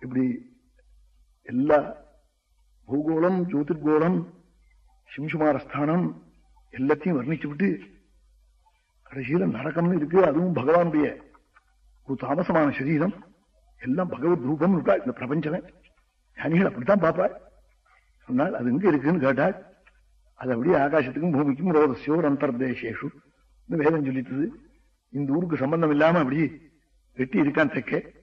இப்படி எல்லா பூகோளம் ஜோதிர்கோளம் சிம்சுமாரஸ்தானம் எல்லாத்தையும் வர்ணிச்சு விட்டு கடைசியில நரகம்னு இருக்கு. அதுவும் பகவானுடைய ஒரு தாமசமான சரீரம். எல்லாம் பகவத் ரூபம் இருக்கா? இந்த பிரபஞ்சமே. ஞானிகள் அப்படித்தான் பாப்பா சொன்னால் அது எங்க இருக்குன்னு கேட்டாள் அது அப்படியே ஆகாசத்துக்கும் பூமிக்கும் ரோதசியோர் அந்தர்தேசேஷு. வேதம் சொல்லித்தது இந்த ஊருக்கு சம்பந்தம் இல்லாம அப்படி வெட்டி இருக்கான் தெக்கே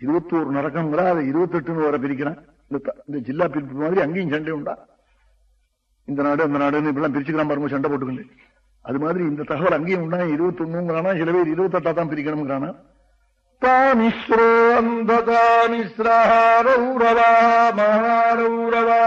இருபத்தி ஒரு நரக்கம்ங்கிறா அதை இருபத்தி எட்டுன்னு வர பிரிக்கிறேன். இந்த ஜில்லா பிரிப்பு மாதிரி அங்கேயும் சண்டை உண்டா? இந்த நாடு அந்த நாடு இப்பெல்லாம் பிரிச்சுக்கலாம் பாருங்க சண்டை போட்டுக்கல அது மாதிரி இந்த தகவல் அங்கேயும் உண்டா? இருபத்தொன்னுங்கிறானா? சில பேர் இருபத்தெட்டா தான் பிரிக்கணுங்கிறானா? தாமிஸ்ரோ அந்த தாமிஸ்ரா ரௌரவா மகாரௌரவா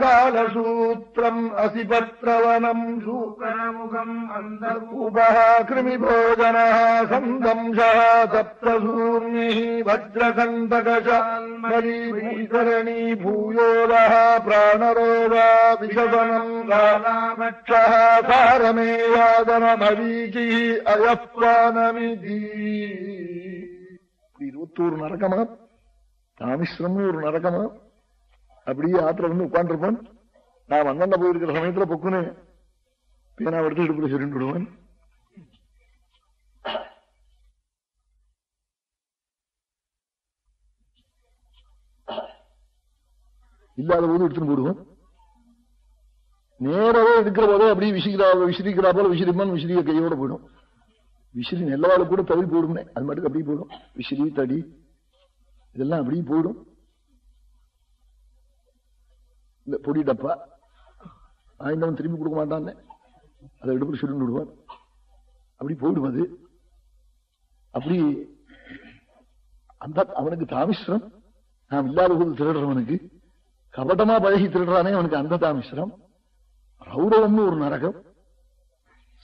कालसूत्रम् असिपत्रवनम् शूकरमुखम् अन्तर्भुवः कृमिभोजनः सन्दंशः सप्तसूर्मिः वज्रकण्टकशाल्मरीभूतरणी भूयोरः प्राणरोगा विशसनम् कालामक्षः सारमेवादनमरीचिः अयःपानमिति இருபத்தோரு நரகமா தாமிஸ்ரம்னு ஒரு நரகமா அப்படியே ஆத்துல வந்து உட்காந்துருப்பான் நான் வந்தாண்ட போயிருக்கிற சமயத்துல பொக்குன்னு பேனா எடுத்து இடுப்புல சொல்லிட்டு விடுவான். இல்லாத போது எடுத்துன்னு போடுவோம். நேரவே எடுக்கிற போதே அப்படியே விசிக்கிறா விசிரிக்கிறா போல விசிறிமான் விசிறிய கையோட போயிடும். விசிறி நெல்லவாள் கூட தவி போடுமே அது மட்டும் அப்படியே போயிடும். விசிறி தடி இதெல்லாம் அப்படியே போயிடும். இந்த பொடி டப்பா ஆயினவன் திரும்பி கொடுக்க மாட்டான்னு. அதை எடுப்பு சுருண்டு விடுவான் அப்படி போயிடும் அது. அப்படி அந்த அவனுக்கு தாமிஸ்ரம். நாம் இல்லாத போது திருடுறவனுக்கு. கபடமா பழகி திருடுறானே அவனுக்கு அந்த தாமிஸ்ரம். ரௌரவம்னு ஒரு நரகம்.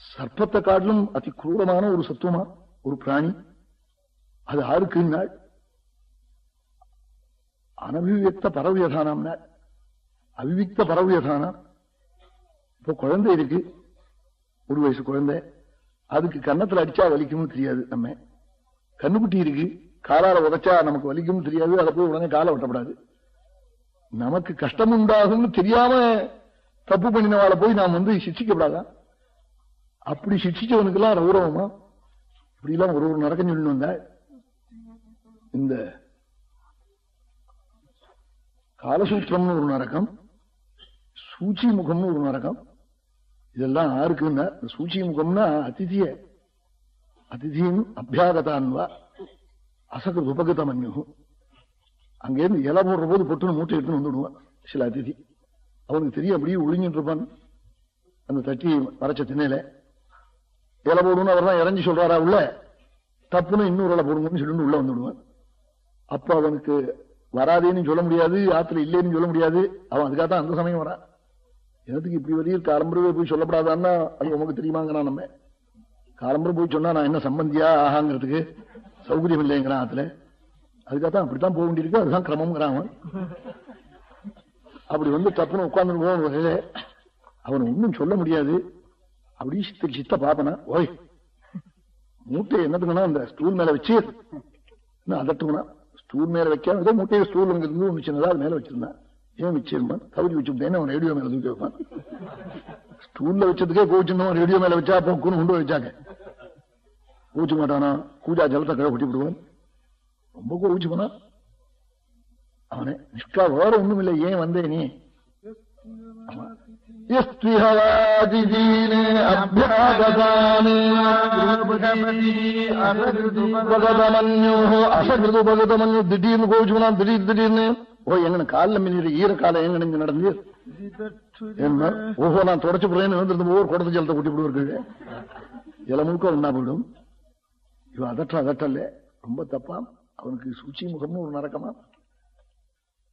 சர்ப்பத்தை காட்டிலும் அதி குரூரமான ஒரு சத்துவமா ஒரு பிராணி. அது ஆருக்குன்னாள் அனபிவியக்த நாள் அவிவிக்த பரவியதானம் இப்போ குழந்தை இருக்கு. ஒரு வயசு குழந்தை. அதுக்கு கன்னத்துல அடிச்சா வலிக்கும் தெரியாது நம்ம. கண்ணுக்குட்டி இருக்கு. காலால உதைச்சா நமக்கு வலிக்கும் தெரியாது. அதை போய் உடனே காலை ஒட்டப்படாது நமக்கு கஷ்டம் உண்டாகும்னு தெரியாம தப்பு பண்ணினவாள போய் நாம் வந்து சிக்ஷிக்கப்படாதான் அப்படி சிக்ஷிச்சவனுக்கெல்லாம் ரௌரவமா இப்படி எல்லாம் ஒரு ஒரு நடக்கம் சொல்லி வந்த இந்த காலசூத்திரம்னு ஒரு நரக்கம் சூச்சி முகம்னு ஒரு நரகம். இதெல்லாம் யாருக்குன்னா சூச்சி முகம்னா அதிதிய. அதிதியின் அபியாகதான்வா. அசகு உபகத மன்யு அங்கேருந்து இலை போடுற போது பொட்டுன்னு மூட்டை எடுத்துன்னு வந்துடுவான் சில அதிதி. அவனுக்கு தெரிய அப்படியே ஒளிஞ்சிட்டு இருப்பான். அந்த தட்டி வரைச்ச திண்ணையில. இலை போடுன்னு அவர் தான் இறஞ்சி சொல்றாரா உள்ள? தப்புன்னு இன்னொரு இலை போடுங்கன்னு சொல்லிட்டு உள்ள வந்துடுவான். அப்ப அவனுக்கு வராதேன்னு சொல்ல முடியாது ஆத்துல இல்லைன்னு சொல்ல முடியாது. அவன் அதுக்காக தான் அந்த சமயம் வரான். என்னத்துக்கு இப்படி வரையில் காலம்பரவே போய் சொல்லப்படாதான்னா அது உமக்கு தெரியுமாங்கிறான் நம்ம. காலம்பரம் போய் சொன்னா நான் என்ன சம்பந்தியா ஆகாங்கிறதுக்கு சௌகரியம் இல்லைங்கிறான் ஆத்துல. அதுக்காக தான் அப்படித்தான் போக வேண்டியிருக்கு அதுதான் கிரமம்ங்கிறான் அவன். அப்படி வந்து தப்புன்னு உட்கார்ந்து போகணும் அவன் ஒன்றும் சொல்ல முடியாது. அப்படி சித்த சித்த பாப்பனா ஓய் மூட்டையை என்னத்துக்குன்னா அந்த ஸ்டூல் மேல வச்சு. அதட்டுங்கண்ணா ஸ்டூல் மேல வைக்காம ஏதோ மூட்டையை ஸ்டூல் அங்கிருந்து ஒன்று சின்னதா அது மேல வச்சிருந்தான். ஏன் வச்சிருப்பான் கவிச்சு வச்சுட்டேன்னு அவன் ரேடியோ மேல தூக்கி வைப்பான். ஸ்டூல்ல வச்சதுக்கே கோச்சிருந்தவன் ரேடியோ மேல வச்சா போக்குன்னு கொண்டு வச்சாங்க கோச்சு மாட்டானா? கூஜா ஜலத்தை கழ கொட்டி விடுவான். ரொம்ப கோவிச்சு போனா அவனே நிஷ்கா வேற ஒண்ணும் இல்லை ஏன் வந்தே நீ? அசகிருதுபகதமன்யு திடீர்னு கோவிச்சுனா திடீர் திடீர்னு ஓ எங்க காலில் மின்னிட்டு ஈர காலம் எங்க இங்க நடந்து என்ன? ஓஹோ நான் தொடச்சு போறேன்னு வந்துருந்த ஒவ்வொரு குடத்து ஜலத்தை கொட்டி விடுவார்கள் இல முழுக்க ஒன்னா போயிடும்? இவன் அதற்ற அதட்டல்ல ரொம்ப தப்பா? அவனுக்கு சுச்சி முகம்னு ஒரு நடக்கமா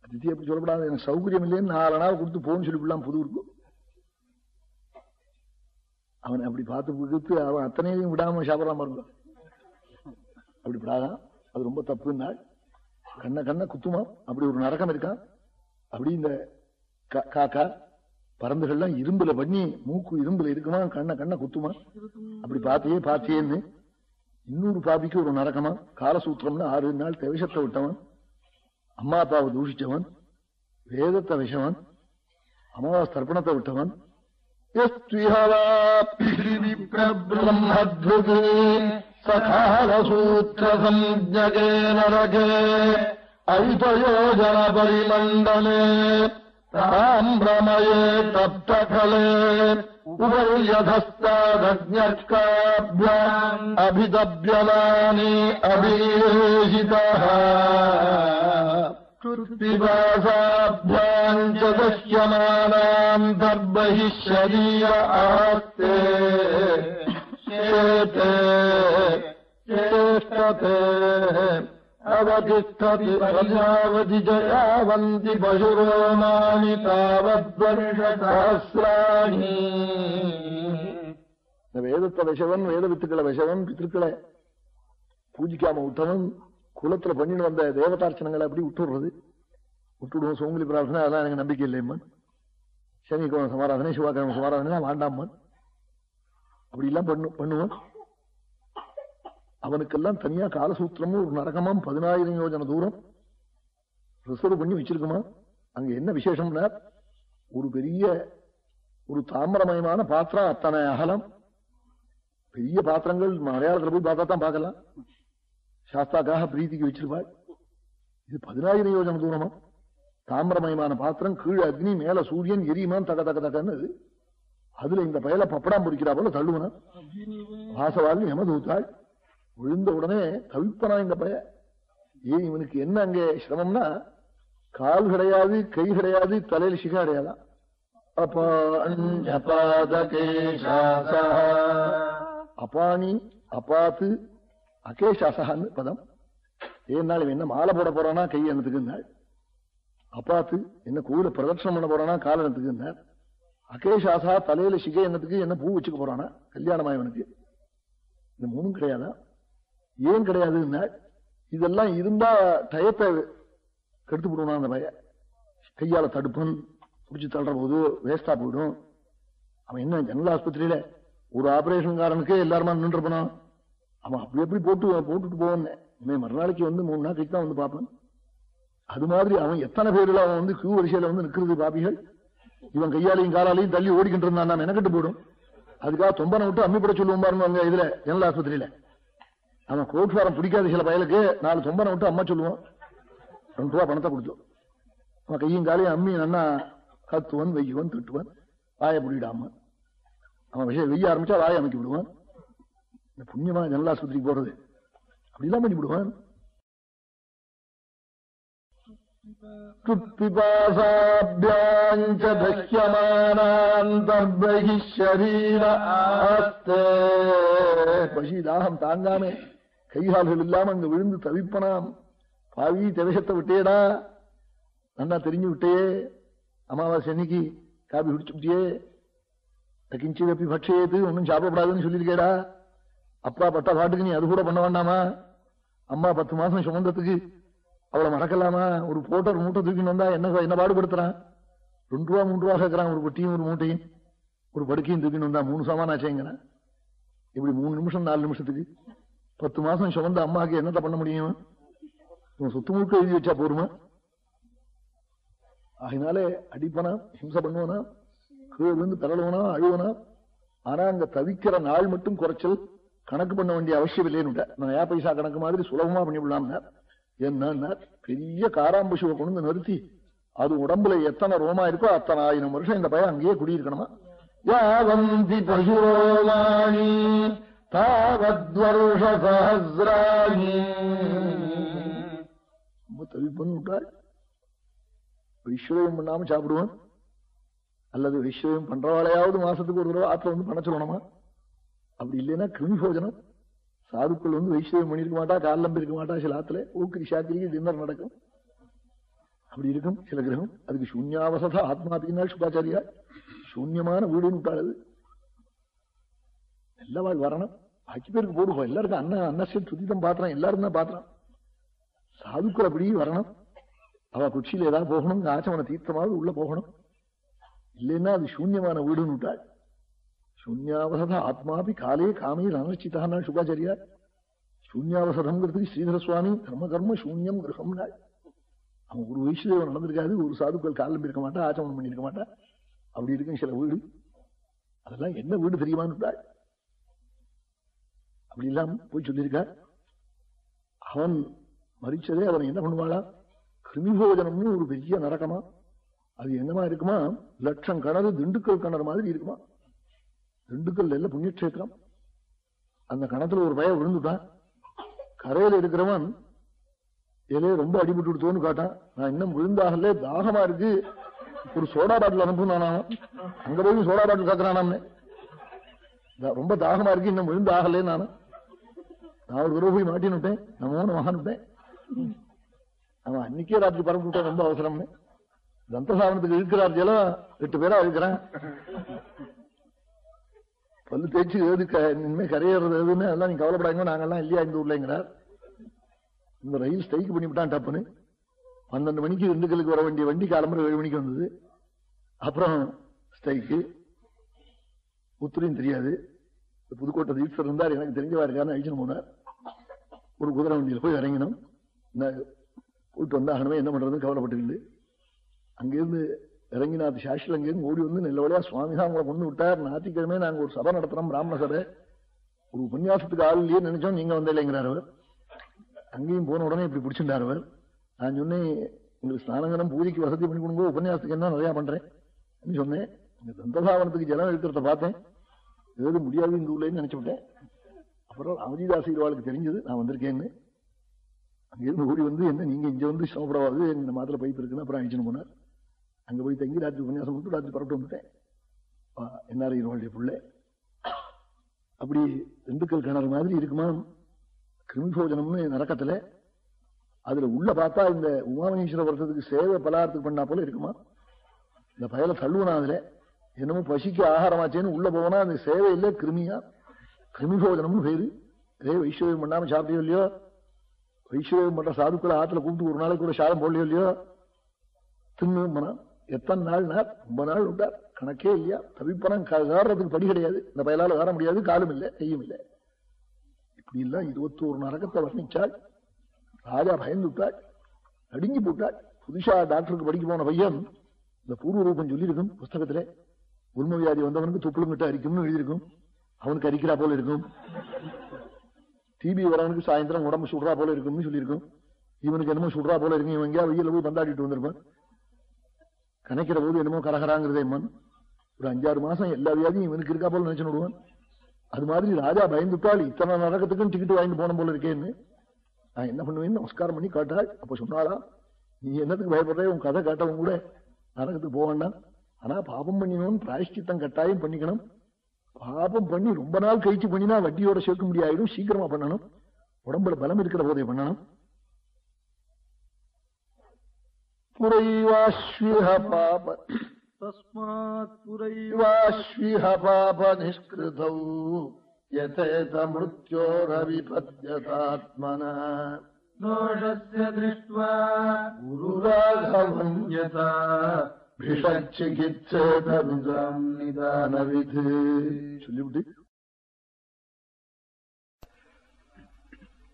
அதித்தி அப்படி சொல்லப்படாது. எனக்கு சௌகரியம் இல்லைன்னு நாலு நாள் கொடுத்து போன்னு சொல்லிவிடலாம் புது இருக்கும் அவனை அப்படி பார்த்து புதுத்து அவன் அத்தனையும் விடாம சாப்பிடலாம் பாருங்க. அப்படி விடாதான் அது ரொம்ப தப்புன்னா கண்ண கண்ண குத்துமா? அப்படி ஒரு நரகம் இருக்கான் அப்படி இந்த காக்கா பறந்துகள்லாம் இரும்புல பண்ணி மூக்கு இரும்புல இருக்குமா? கண்ண கண்ண குத்துமா? அப்படி பாத்தியே பாத்தியேன்னு. இன்னொரு பாபிக்கு ஒரு நரகமா? காலசூத்திரம்னு ஆறு நாள் தவிஷத்தை விட்டவன். அம்மா அப்பாவை தூஷிச்சவன். வேதத்தை விஷவன். அமாவாஸ் தர்ப்பணத்தை விட்டவன். பிரம்மத்ருகு सखालसूत्रसंज्ञके नरके ऐतयोजनपरिमण्डले ताम्रमये तप्तकले उपर्यधस्तादज्ञकाभ्याम् अभिदव्यलानि अभिषितः कृत्तिवासाभ्याम् च दश्यमानाम् तद्बहिः शरीर आस्ते शेते चेष्टते अवतिष्ठति प्रजावति जयावन्ति पशुरोमाणि तावद्वर्षसहस्राणि இந்த வேதத்தை விஷவன் வேத வித்துக்களை விஷவன் பித்திருக்களை பூஜிக்காம விட்டவன் குலத்துல பண்ணிட்டு வந்த தேவதார்ச்சனங்களை அப்படி விட்டுடுறது விட்டுடுவோம் சோங்குலி பிரார்த்தனை அதெல்லாம் எனக்கு நம்பிக்கை இல்லையம்மன் சனிக்கிழமை சமாராதனை சிவாக்கிழமை சமாராதனை வேண்டாமன் அப்படி எல்லாம் பண்ணு பண்ணுவான். அவனுக்கெல்லாம் தனியா காலசூத்திரமும் ஒரு நரகமும் பதினாயிரம் யோஜன தூரம் ரிசர்வ் பண்ணி வச்சிருக்குமா? அங்க என்ன விசேஷம்னா ஒரு பெரிய ஒரு தாமிரமயமான பாத்திரம் அத்தனை அகலம். பெரிய பாத்திரங்கள் மலையாளத்துல போய் பார்த்தா தான் பார்க்கலாம். சாஸ்தாக்காக பிரீத்திக்கு வச்சிருப்பாள். இது பதினாயிரம் யோஜன தூரமா? தாமிரமயமான பாத்திரம் கீழே அக்னி மேல சூரியன் எரியுமான் தக தக தகன்னு அதுல இந்த பயல பப்படா முடிக்கிறா போல தள்ளுவன? வாசவால் யமதூத்தாள் விழுந்த உடனே தவிப்பனா இந்த பய. ஏன் இவனுக்கு என்ன அங்கே சிரமம்னா கால் கிடையாது கை கிடையாது தலையில சிகா கிடையாதான் அபானி அபாத்து அகேஷாசகான்னு பதம். ஏன்னா இவன் என்ன மாலை போட போறானா கை என்னத்துக்குன்னாள் அப்பாத்து என்ன கோயில பிரதட்சணம் பண்ண போறானா காலனத்துக்குன்னார் அகேஷாசா தலையில சிகை என்னத்துக்கு என்ன பூ வச்சுக்க போறானா? கல்யாணம் ஆயவனுக்கு இந்த மூணும் கிடையாதா? ஏன் கிடையாதுன்னா இதெல்லாம் இருந்தா டயத்தை கெடுத்து போடுவான் அந்த பய கையால தடுப்பன் பிடிச்சி தள்ளுற போது வேஸ்டா போயிடும். அவன் என்ன ஜெனரல் ஆஸ்பத்திரியில ஒரு ஆபரேஷன்காரனுக்கே எல்லாருமா நின்றுப்பனா அவன் அப்படி எப்படி போட்டு போட்டுட்டு போவான் இவன் மறுநாளைக்கு வந்து மூணு நாள் கழிச்சு தான் வந்து பார்ப்பேன். அது மாதிரி அவன் எத்தனை பேர்ல அவன் வந்து கியூ வரிசையில வந்து நிக்கிறது பாபிகள்? இவன் கையாலையும் காலாலையும் தள்ளி ஓடிக்கிட்டு இருந்தான் நான் மெனக்கட்டு போடும். அதுக்காக தொம்பனை விட்டு அம்மி போட சொல்லுவோம் பாருங்க இதுல ஜெனரல் ஆஸ்பத்திரியில. அவன் கோட் பிடிக்காத சில பயலுக்கு நாலு தொம்பனை விட்டு அம்மா சொல்லுவான் ரெண்டு ரூபா பணத்தை கொடுத்தோம். அவன் கையும் காலையும் அம்மி நன்னா கத்துவன் வெய்யுவன் திட்டுவன் வாயை பிடிடாம அவன் விஷயம் வெய்ய ஆரம்பிச்சா வாயை அமைக்கி விடுவான். புண்ணியமா ஜெனரல் ஆஸ்பத்திரிக்கு போறது. அப்படிலாம் பண்ணி விடுவான். पिपासाभ्याम् च दह्यमानान्तर्बहिः शरीर आस्ते பசி தாகம் தாங்காம கைகால்கள் இல்லாம அங்க விழுந்து தவிப்பனாம் பாவி திவசத்தை விட்டேடா நன்னா தெரிஞ்சு விட்டே அமாவாசை அன்னைக்கு காபி குடிச்சு விட்டியே கிஞ்சிதப்பி பட்சேத்து ஒன்னும் சாப்பிடக்கூடாதுன்னு சொல்லியிருக்கேடா அப்பா பட்ட பாட்டுக்கு நீ அது கூட பண்ண வேண்டாமா அம்மா பத்து மாசம் சுமந்ததுக்கு அவளை மறக்கலாமா? ஒரு போட்டர் மூட்டை தூக்கின்னு வந்தா என்ன என்ன பாடுபடுத்துறான்? ரெண்டு ரூபா மூணு ரூபா கேட்கறான் ஒரு பொட்டியும் ஒரு மூட்டையும். ஒரு படுக்கையும் தூக்கின்னு வந்தா மூணு சாமானாச்சேங்கிறேன் இப்படி மூணு நிமிஷம் நாலு நிமிஷத்துக்கு. பத்து மாசம் சுமந்த அம்மாவுக்கு என்னத்த பண்ண முடியும்? இவன் சொத்து முழுக்க எழுதி வச்சா போருமா? அதனாலே அடிப்பனா ஹிம்சை பண்ணுவனா? கீழே விழுந்து தரலுவனா அழுவனா? ஆனா அங்க தவிக்கிற நாள் மட்டும் குறைச்சல் கணக்கு பண்ண வேண்டிய அவசியம் இல்லைன்னு நான் ஏ பைசா கணக்கு மாதிரி சுலபமா பண்ணி என்னன்னா பெரிய காராம்பு காராம்பசுவை கொண்டு நிறுத்தி. அது உடம்புல எத்தனை ரோமா இருக்கோ அத்தனை ஆயிரம் வருஷம் இந்த பையன் அங்கேயே குடியிருக்கணுமா? யாவந்தி பசுரோமாணி தாவத்வர்ஷ சஹசிராணி ரொம்ப தவி பண்ணிவிட்டாள் விஸ்வயம் பண்ணாம சாப்பிடுவோம் அல்லது விஸ்வயம் பண்றவாளையாவது மாசத்துக்கு ஒரு தடவை ஆத்துல வந்து பண்ண சொல்லணுமா? அப்படி இல்லைன்னா கிருமி போஜனம் சாதுக்கள் வந்து வைஷ்ணவம் பண்ணியிருக்க மாட்டா காலம் இருக்க மாட்டா சில ஆத்துல ஊக்கிரி சாக்கிரிக்கு டின்னர் நடக்கும். அப்படி இருக்கும் சில கிரகம். அதுக்கு சூன்யாவசதா ஆத்மாத்தினால் சுபாச்சாரியா சூன்யமான வீடுன்னு விட்டாள் அது. வாழ் வரணும். பாக்கி பேருக்கு போடுவோம். எல்லாருக்கும் அண்ணன் அன்னசியல் துதிதம் பாத்திரம் எல்லாரும் தான் பாத்திரம். சாதுக்கள் அப்படி வரணும். அவ குச்சியில ஏதாவது போகணும் ஆச்சமன தீர்த்தமாவது உள்ள போகணும். இல்லைன்னா அது சூன்யமான வீடுன்னு விட்டாள் சூன்யாவசத ஆத்மாபி காலே காமே அனர்ச்சிதான் சுபாச்சாரியா சூன்யாவசதம்ங்கிறதுக்கு ஸ்ரீதர சுவாமி கர்ம கர்ம சூன்யம் கிரகம்னா அவன் ஒரு வயசுல நடந்திருக்காது ஒரு சாதுக்கள் காலம் இருக்க மாட்டா ஆச்சமனம் பண்ணிருக்க மாட்டா. அப்படி இருக்கும் சில வீடு. அதெல்லாம் என்ன வீடு தெரியுமான்னு அப்படி இல்லாம போய் சொல்லியிருக்க அவன் மறிச்சதே அவன் என்ன பண்ணுவாளா? கிருமிபோஜனம்னு ஒரு பெரிய நரக்கமா அது என்னமா இருக்குமா? லட்சம் கிணறு திண்டுக்கல் கிணறு மாதிரி இருக்குமா? திண்டுக்கல் எல்லாம் புண்ணியக்ஷேத்திரம்? அந்த கணத்துல ஒரு பய விழுந்துட்டான். கரையில இருக்கிறவன் இலையே ரொம்ப அடிபட்டு விடுத்தோன்னு காட்டான். நான் இன்னும் விழுந்தாகல தாகமா இருக்கு. ஒரு சோடா பாட்டில் அனுப்பும் அங்க போய் சோடா பாட்டில் காக்குறானான்னு ரொம்ப தாகமா இருக்கு. இன்னும் விழுந்தாகலே நானும் நான் ஒரு தடவை போய் மாட்டின்னு விட்டேன். நம்ம மகான் விட்டேன். அவன் அன்னைக்கே ராத்திரி பரம்பு விட்டான் ரொம்ப அவசரம்னு. தந்தசாவனத்துக்கு இழுக்கிறார் எட்டு பேரா இழுக்கிறான் பல்லு தேய்ச்சி ஏது இனிமே கரையேறது எதுன்னு அதெல்லாம் நீங்க கவலைப்படாங்க நாங்கெல்லாம் இல்லையா இந்த ஊர்லங்கிறார். இந்த ரயில் ஸ்ட்ரைக் பண்ணிவிட்டான் டப்புன்னு. பன்னெண்டு மணிக்கு திண்டுக்கலுக்கு வர வேண்டிய வண்டி காலம்பரம் ஏழு மணிக்கு வந்தது. அப்புறம் ஸ்ட்ரைக்கு புத்திரியும் தெரியாது. புதுக்கோட்டை தீட்சர் இருந்தார். எனக்கு தெரிஞ்சவா இருக்காருன்னு அழிச்சுன்னு போனார். ஒரு குதிரை வண்டியில் போய் இறங்கினோம். போயிட்டு வந்தாகணுமே என்ன பண்றதுன்னு கவலைப்பட்டு அங்கிருந்து இறங்கினாத் சாஷில் அங்கேருந்து ஓடி வந்து நல்ல சுவாமி தான் உங்களை கொண்டு விட்டார். ஞாயிற்றுக்கிழமை நாங்கள் ஒரு சபை நடத்துறோம் பிராமண சபை. ஒரு உபன்யாசத்துக்கு ஆள் இல்லையே நினைச்சோம் நீங்க வந்த இல்லைங்கிறார் அவர். அங்கேயும் போன உடனே இப்படி பிடிச்சிருந்தார் அவர். நான் சொன்னேன் உங்களுக்கு ஸ்நானங்கரம் பூஜைக்கு வசதி பண்ணி கொடுங்க உபன்யாசத்துக்கு என்ன நிறையா பண்றேன். சொன்னேன் இந்த தந்தசாவனத்துக்கு ஜலம் இருக்கிறத பார்த்தேன். ஏது முடியாது இந்த ஊர்லன்னு நினைச்சுட்டேன் அப்புறம் அவதிதாசிரியர்களுக்கு தெரிஞ்சது நான் வந்திருக்கேன்னு. அங்கிருந்து ஓடி வந்து என்ன நீங்க இங்க வந்து சிரமப்படாது இந்த மாத்திர பைப் இருக்குன்னு அப்புறம் அழிச்சுன்னு போனார். அங்க போய் தங்கி ராத்திரி உபன்யாசம் மட்டும் ராத்திரி பரப்பிட்டு வந்துட்டேன் என்ஆர்ஐ பிள்ளை. அப்படி திண்டுக்கல் கிணறு மாதிரி இருக்குமா? கிருமிபோஜனம்னு நரக்கத்துல அதுல உள்ள பார்த்தா இந்த உமாமகேஸ்வர வருஷத்துக்கு சேவை பலாரத்துக்கு பண்ணா போல இருக்குமா? இந்த பயல தள்ளுவனா அதுல? என்னமோ பசிக்கு ஆகாரமாச்சேன்னு உள்ள போனா அந்த சேவை இல்ல கிருமியா? கிருமிபோஜனம்னு பேரு அதே வைஸ்வரியம் பண்ணாம சாப்பிட்டியோ இல்லையோ? வைஸ்வரியம் பண்ற சாதுக்களை ஆத்துல கூப்பிட்டு ஒரு நாளைக்கு கூட சாதம் போடலையோ இல்லையோ? தின்னு மனம் எத்தனை நாள் ரொம்ப நாள் உண்டா? கணக்கே இல்லையா? தவிப்பனம் காடுறதுக்கு படி கிடையாது. இந்த பயலால கார முடியாது காலும் இல்லை கையும் இல்லை. இப்படி எல்லாம் இருபத்தோரு நரகத்தை வர்ணிச்சாள். ராஜா பயந்துட்டாள் நடுங்கி போட்டாள். புதுசா டாக்டருக்கு படிக்க போன பையன் இந்த பூர்வ ரூபம் சொல்லியிருக்கும் புஸ்தகத்துல உண்மை வியாதி வந்தவனுக்கு துப்புளுங்கிட்ட அரிக்கும்னு எழுதியிருக்கும். அவனுக்கு அரிக்கிறா போல இருக்கும். டிபி வரவனுக்கு சாயந்தரம் உடம்பு சுடுறா போல இருக்கும்னு சொல்லியிருக்கும். இவனுக்கு என்னமோ சுடுறா போல இருக்கும். இவன் எங்கேயா வெயில போய் பந்தாடிட்டு வந்திருப்பான். கணக்கிற போது என்னமோ கரகராங்கிறதே மண் ஒரு அஞ்சாறு மாசம் எல்லா வியாதியும் இவனுக்கு இருக்கா போல நினைச்சு விடுவான் அது மாதிரி ராஜா பயந்துட்டாள் இத்தனை நரகத்துக்கும் டிக்கெட் வாங்கிட்டு போன போல இருக்கேன்னு. நான் என்ன பண்ணுவேன்னு நமஸ்காரம் பண்ணி காட்டாள் அப்ப சொன்னாளா நீ என்னத்துக்கு பயப்படுற? உன் கதை காட்டவும் கூட நரகத்துக்கு போக வேண்டாம். ஆனா பாபம் பண்ணினோம் பிராயஷ்டித்தம் கட்டாயம் பண்ணிக்கணும். பாபம் பண்ணி ரொம்ப நாள் கழிச்சு பண்ணினா வட்டியோட சேர்க்க முடியாயிடும். சீக்கிரமா பண்ணணும். உடம்புல பலம் இருக்கிற போதே பண்ணணும். पुरैवाश्विह पाप। तस्मात् पुरैवाश्विह पापनिष्कृतौ यथेत मृत्योरविपद्यतात्मना दोषस्य दृष्ट्वा गुरुराघवम् यथा भिषच्चिकित्सेतमिदम् निदानविधे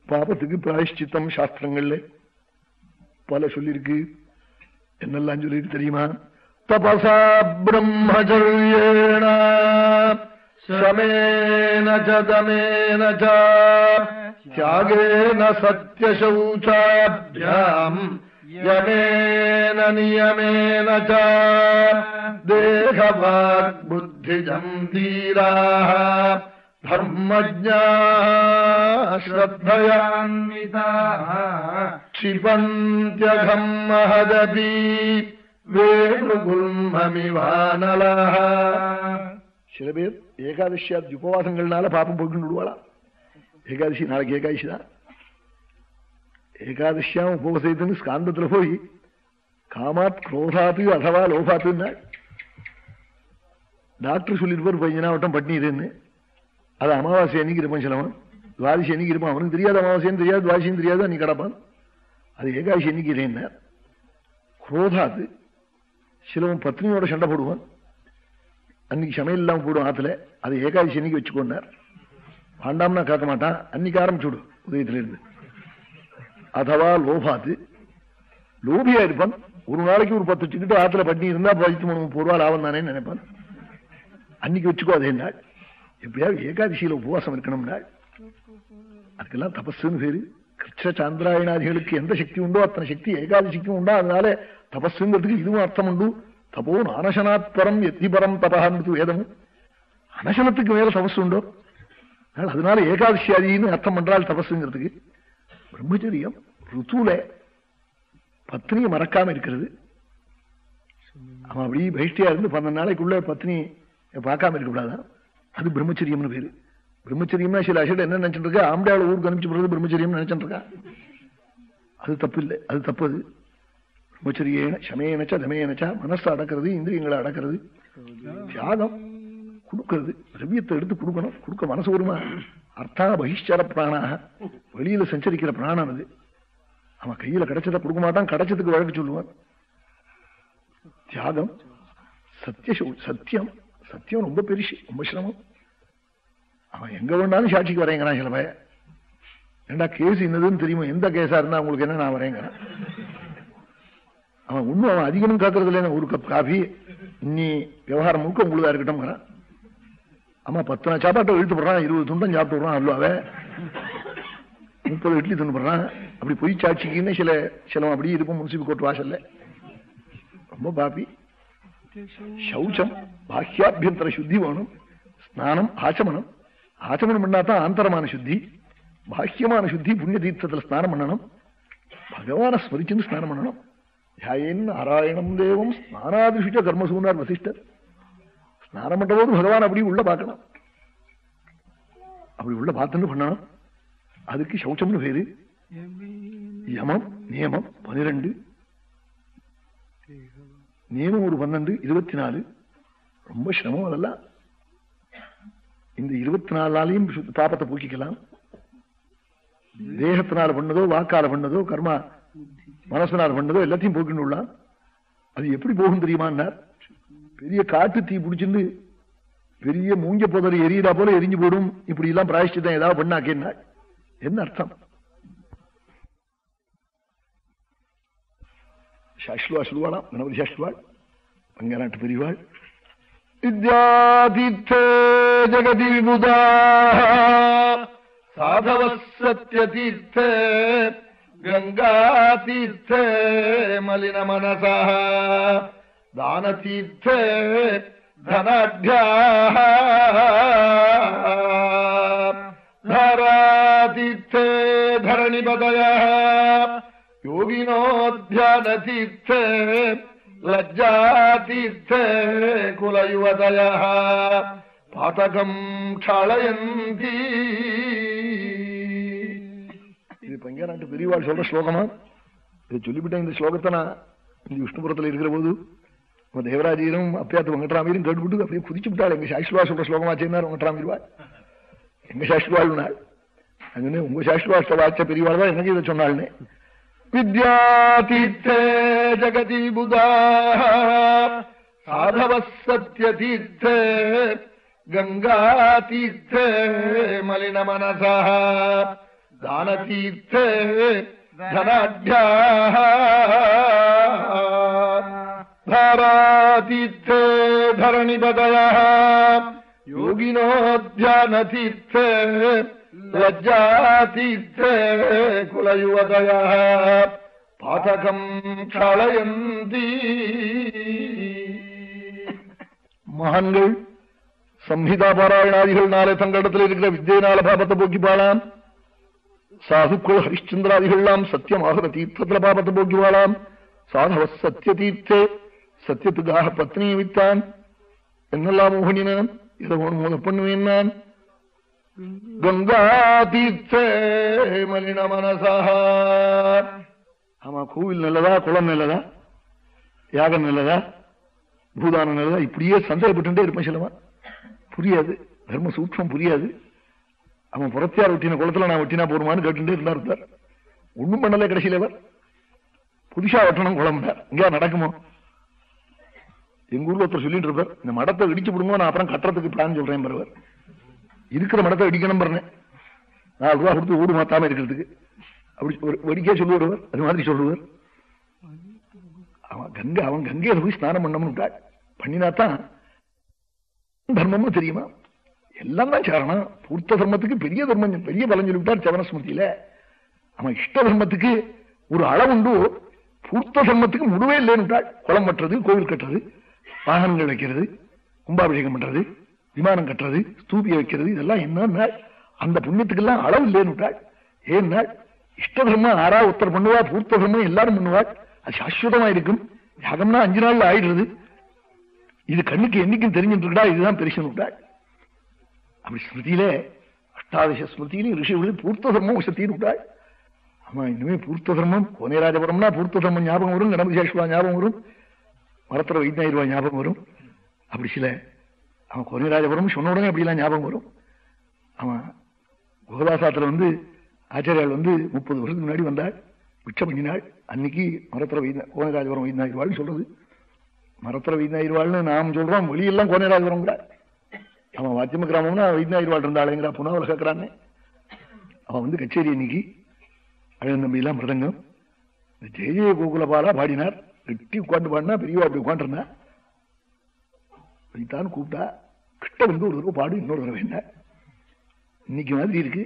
പാപത്തിക്ക് പ്രായശ്ചിത്തം ശാസ്ത്രങ്ങളിലെ പല ചൊല്ലിരിക്കുകയും என்னெல்லாம் சொல்லிட்டு தெரியுமா தபசா பிரம்மச்சரியேண சமேன தமேன தியாகேன சத்தியசௌச்சாபியாம் யமேன நியமேன தேகவாக் புத்திஜம் தீராः धर्मज्ञा श्रद्धयान्विताः क्षिपन्त्यघम् महदपि வேணுகுல்மமிவானலஹ சில பேர் ஏகாதசியாதி உபவாசங்கள்னால பாப்பம் போய்க்கு விடுவாளா ஏகாதசி நாளைக்கு ஏகாதசி தான் ஏகாதசியாம் உபவசத்துன்னு ஸ்காந்தத்துல போய் காமாத் குரோதாத்து அதவா லோபாத்துன்னா டாக்டர் சொல்லிருப்பார் பதினஞ்சாவட்டம் பட்னி இதுன்னு அது அமாவாசை அன்னைக்கு இருப்பான் சிலவன். துவாதிசி அன்னைக்கு இருப்பான். அவனுக்கு தெரியாது அமாவாசையும் தெரியாது துவாசியும் தெரியாது அன்னைக்கு கிடப்பான். அது ஏகாதசி அன்னைக்கு இல்லைன்னா குரோதாத்து சிலவன் பத்னியோட சண்டை போடுவான். அன்னைக்கு சமையல் இல்லாமல் போடும் ஆத்துல. அது ஏகாதசி அன்னைக்கு வச்சுக்கொண்டார் பாண்டாம்னா கேட்க மாட்டான். அன்னைக்கு ஆரம்பிச்சுடு உதயத்திலிருந்து. அதவா லோபாத்து லோபியா இருப்பான். ஒரு நாளைக்கு ஒரு பத்து டிக்கெட் ஆத்துல பட்டி இருந்தா பதித்து மூணு முப்பது ரூபா லாபம் தானே நினைப்பான். அன்னைக்கு வச்சுக்கோ அதே நாள். எப்படியாவது ஏகாதசியில உபவாசம் இருக்கணும்னா அதுக்கெல்லாம் தபஸ்ன்னு பேரு. கிருஷ்ண சாந்திராயணாதிகளுக்கு எந்த சக்தி உண்டோ அத்தனை சக்தி ஏகாதசிக்கும் உண்டா? அதனால தபஸ்ங்கிறதுக்கு இதுவும் அர்த்தம் உண்டு. தபோ அனசனாத்பரம் எத்திபரம் தபகான்னு வேதம். அனசனத்துக்கு மேல தபஸ் உண்டோ? அதனால ஏகாதசியாதின்னு அர்த்தம் பண்றாள் தபஸ்ங்கிறதுக்கு பிரம்மச்சரியம் ருத்துல பத்னியை மறக்காம இருக்கிறது. அவன் அப்படியே பயிஷ்டியா இருந்து பன்னெண்டு நாளைக்குள்ள பத்னி பார்க்காம இருக்கக்கூடாதான் அது பிரம்மச்சரியம்னு பேரு. பிரம்மச்சரியம்னா சில அசடு என்ன நினைச்சிட்டு இருக்கா ஆம்படையாள ஊருக்கு அனுப்பிச்சு போறது பிரம்மச்சரியம் நினைச்சிட்டு இருக்கா அது தப்பு இல்லை அது தப்பு அது பிரம்மச்சரியேன சமயனச்சா தமயனச்சா மனசை அடக்கிறது இந்திரியங்களை அடக்கிறது தியாகம் கொடுக்கறது திரவியத்தை எடுத்து கொடுக்கணும். கொடுக்க மனசு வருமா? அர்த்தா பகிஷ்கர பிராணாக. வெளியில சஞ்சரிக்கிற பிராணம் அது. அவன் கையில கிடைச்சதை கொடுக்க மாட்டான். கிடைச்சதுக்கு வழக்கு சொல்லுவான். தியாகம் சத்திய சத்தியம். சத்தியம் ரொம்ப பெருசு ரொம்ப சிரமம். அவன் எங்க வேணாலும் சாட்சிக்கு வரேங்கிறான் சில பய ஏண்டா கேஸ் என்னதுன்னு தெரியுமா? எந்த கேஸா இருந்தா உங்களுக்கு என்ன நான் வரேங்கிறான். அவன் ஒண்ணும் அவன் அதிகமும் காக்குறது இல்லை ஒரு கப் காஃபி இன்னி விவகாரம் முழுக்க உங்களுதா இருக்கட்டும் ஆமா பத்து நாள் சாப்பாட்டை இழுத்து போடுறான். இருபது துண்டம் சாப்பிட்டு விடுறான் அல்வாவே முப்பது இட்லி துண்டு போடுறான். அப்படி பொய் சாட்சிக்குன்னு சில சிலம் அப்படி இருப்போம் முன்சிபல் கோர்ட் வாசல்ல. ரொம்ப பாப்பி சௌச்சம் பாஹ்யாபியந்தர சுத்தி வேணும் ஸ்நானம் ஆச்சமனம் ஆச்சமனம் பண்ணாதான் ஆந்தரமான சுத்தி பாஹ்யமான சுத்தி புண்ணிய தீர்த்தத்துல ஸ்நானம் பண்ணணும் பகவான ஸ்மரிச்சுன்னு ஸ்நானம் பண்ணணும் தியாயன் நாராயணம் தேவம் ஸ்நானாதிஷுச்ச கர்மசூனார் வசிஷ்டர் ஸ்நானம் பண்ற போது பகவான் அப்படி உள்ள பார்க்கணும் அப்படி உள்ள பார்த்துன்னு பண்ணணும் அதுக்கு சௌச்சம்னு பேரு யமம் நியமம் பனிரெண்டு நியமம் ஒரு பன்னெண்டு இருபத்தி நாலு ரொம்ப சிரமம் அதெல்லாம். இந்த இருபத்தி நாலாலையும் நாளையும் பாப்பத்தை போக்கிக்கலாம். தேகத்தினால பண்ணதோ வாக்கால பண்ணதோ கர்மா மனசனால பண்ணதோ எல்லாத்தையும் போக்கிண்டுள்ளான் அது எப்படி போகும் தெரியுமான்னார்? பெரிய காட்டு தீ பிடிச்சிருந்து பெரிய மூஞ்ச புதர் எரியதா போல எரிஞ்சு போடும் இப்படி எல்லாம் பிராயஷ்டிதான் ஏதாவது பண்ணாக்கேன்னா என்ன அர்த்தம்? சாஸ்லுவா சொல்லுவாளாம் கணபதி சாஸ்லுவாள் பங்கநாட்டு பெரியவாள் வித்யாதீர்த்த ஜெகதி விபுதா சாதவ சத்யதீர்த்த கங்காதீர்த்த மலின மனசா தானதீர்த்த தனாட்யா धारातीर्थे धरणिपतयः योगिनोऽध्यानतीर्थे लज्जातीर्थे कुलयुवतयः பாதகம் க்ஷாளயந்தி இது பங்கநாட்டு பெரியவாள் சொல்ற ஸ்லோகமா இதை சொல்லிவிட்டேன் இந்த ஸ்லோகத்தை நான் இந்த விஷ்ணுபுரத்துல இருக்கிற போது நம்ம தேவராஜியரும் அப்பயாத்து வெங்கட்ராமியரும் கேட்டுவிட்டு அப்படியே குதிச்சு விட்டாள் எங்க சாஸ்திரவா சொல்ற ஸ்லோகமா சேர்ந்தார் வெங்கட்ராமிருவாள் எங்க சாஸ்திரவாள் நாள் அங்கே உங்க சாஸ்திரவாஷ்ட வாச்ச பெரியவாள் தான் எனக்கு இதை சொன்னாள்னே विद्यातीर्थे जगति बुधाः साधवः सत्यतीर्थे गङ्गातीर्थे मलिनमनसः दानतीर्थे धनाढ्याः धारातीर्थे धरणिपतयः योगिनो ध्यानतीर्थे லஜ்ஜாதீர்த்தே குலயுவதயா பாதகம் க்ஷாளயந்தி மகான்கள் சம்ஹிதா பாராயணாதிகள்னாலே தங்களிடத்தில் இருக்கிற வித்யினால பாபத்தை போக்கிப்பாளாம் சாதுக்கள் ஹரிச்சந்திராதிகள்லாம் சத்தியமாக தீர்த்தத்துல பாபத்தை போக்கிவாளாம் சாதவ சத்திய தீர்த்தே சத்தியத்துக்காக பத்னி வித்தான் என்னெல்லாம் மோகனினான்? இதை முதல் பண்ணுவேன் நான். கங்கா மலின மனசா ஆமா கோவில் நல்லதா குளம் நல்லதா யாகம் நல்லதா பூதானம் நல்லதா? இப்படியே சந்தேகப்பட்டு இருப்பேன் சிலவா புரியாது. தர்ம சூட்சம் புரியாது. அவன் புறத்தியார் ஒட்டின குளத்துல நான் ஒட்டினா போருமான்னு கேட்டுட்டே இருந்தா இருந்தார் ஒண்ணும் பண்ணல கடைசியில அவர் புதுசா ஒட்டணும் குளம் இங்கே நடக்குமோ? எங்க ஊர்ல ஒருத்தர் சொல்லிட்டு இருப்பார் இந்த மடத்தை இடிச்சு விடுங்க நான் அப்புறம் கட்டுறதுக்கு பிளான் சொல்றேன் பருவர் இருக்கிற மடத்தை வெடிக்கணும் பாருங்க. நாலு ரூபா கொடுத்து ஊடு மாத்தாம இருக்கிறதுக்கு. அப்படி ஒரு சொல்லுவார். அது மாதிரி சொல்லுவார். அவன் கங்கை அவன் கங்கையில போய் ஸ்நானம் பண்ணணும்னு பண்ணினாத்தான் தர்மமும் தெரியுமா? எல்லாம் தான் சாரணம். பூர்த்த தர்மத்துக்கு பெரிய தர்மம் பெரிய பலன் சொல்லிவிட்டார் சவன ஸ்மிருதியில அவன் இஷ்ட தர்மத்துக்கு ஒரு அளவுண்டு பூர்த்த தர்மத்துக்கு முழுவே இல்லைன்னு குளம் கட்டுறது கோவில் கட்டுறது வாகனங்கள் வைக்கிறது கும்பாபிஷேகம் பண்றது. விமானம் கட்டுறது ஸ்தூபியை வைக்கிறது இதெல்லாம் என்ன அந்த புண்ணியத்துக்கெல்லாம் அளவு இல்லைன்னு ஏன்னா இஷ்ட தர்மம் ஆறா ஒருத்தர் பண்ணுவா பூர்த்த தர்மம் எல்லாரும் பண்ணுவாள் அது சாஸ்வதமா இருக்கும். யாகம்னா அஞ்சு நாள்ல ஆயிடுறது. இது கண்ணுக்கு என்னைக்கும் தெரிஞ்சுட்டு இருக்கா இதுதான் பெருசு விட்டாள். அப்படி ஸ்மிருதியில அஷ்டாதச ஸ்மிருதியிலும் ரிஷிகளில் பூர்த்த தர்மம் வசத்தின்னு விட்டாள். ஆமா இனிமே பூர்த்த தர்மம் கோனேராஜபுரம்னா பூர்த்த தர்மம் ஞாபகம் வரும் கணபதிசேஷ்வா ஞாபகம் வரும் மரத்துல வைத்தியாயிரம் ஞாபகம் வரும். அப்படி சில அவன் கோனேராஜபுரம் சொன்ன உடனே அப்படிலாம் ஞாபகம் வரும். அவன் கோதாசாத்துல வந்து ஆச்சாரியால் வந்து முப்பது வருஷத்துக்கு முன்னாடி வந்தாள். பிச்சை பண்ணினாள். அன்னைக்கு மரத்துல வைத்த கோனராஜபுரம் வைத்தியாயிரம் சொல்றது. மரத்துல வைத்தியாயிரவாள்னு நாம் சொல்றோம். வெளியெல்லாம் கோனராஜபுரம்ங்கிறா அவன் வாத்தியம கிராமம்னா வைத்தியாயிரவாள் இருந்தாளுங்கிறா புனாவில் கேட்கறானே அவன் வந்து கச்சேரி இன்னைக்கு அழகன் தம்பியெல்லாம் மிருதங்கம். இந்த ஜெய ஜெய கோகுலபாலா பாடினார். வெட்டி உட்காந்து பாடினா பெரியவா அப்படி உட்காந்துருந்தா வைத்தான்னு கூப்பிட்டா. கிட்ட வந்து ஒரு தடவை பாடு இன்னொரு தடவை என்ன? இன்னைக்கு மாதிரி இருக்கு.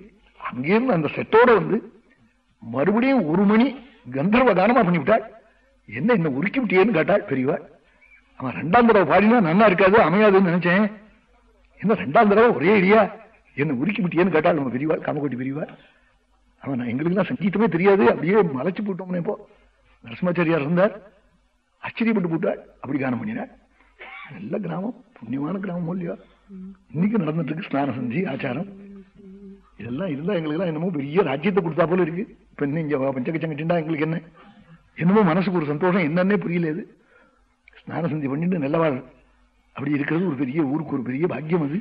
அங்கிருந்து அந்த செட்டோட வந்து மறுபடியும் ஒரு மணி கந்தர்வ பண்ணி பண்ணிவிட்டாள் என்ன என்ன உருக்கி விட்டியேன்னு கேட்டாள் பெரியவா. அவன் ரெண்டாம் தடவை பாடினா நன்னா இருக்காது அமையாதுன்னு நினைச்சேன். என்ன ரெண்டாம் தடவை ஒரே ஐடியா என்ன உருக்கி விட்டியேன்னு கேட்டாள் நம்ம பெரியவா காமக்கோட்டி பிரிவாள் அவன் எங்களுக்குலாம் சங்கீதமே தெரியாது அப்படியே மலைச்சு போட்டோம்னே இப்போ நரசிம்மாச்சாரியார் இருந்தார். ஆச்சரியப்பட்டு போட்டாள். அப்படி கானம் பண்ணினாள். நல்ல கிராமம் புண்ணியமான கிராமம் இல்லையா இன்னைக்கு நடந்துட்டு இருக்கு ஸ்நான சந்தி ஆச்சாரம் இதெல்லாம் இருந்தா எங்களுக்கு எல்லாம் என்னமோ பெரிய ராஜ்யத்தை கொடுத்தா போல இருக்கு இப்ப என்ன இங்க பஞ்சகச்சங்கிட்டா எங்களுக்கு என்ன என்னமோ மனசுக்கு ஒரு சந்தோஷம் என்னன்னே புரியல இது ஸ்நான செஞ்சு பண்ணிட்டு நல்லவாழ் அப்படி இருக்கிறது ஒரு பெரிய ஊருக்கு ஒரு பெரிய பாக்கியம் அது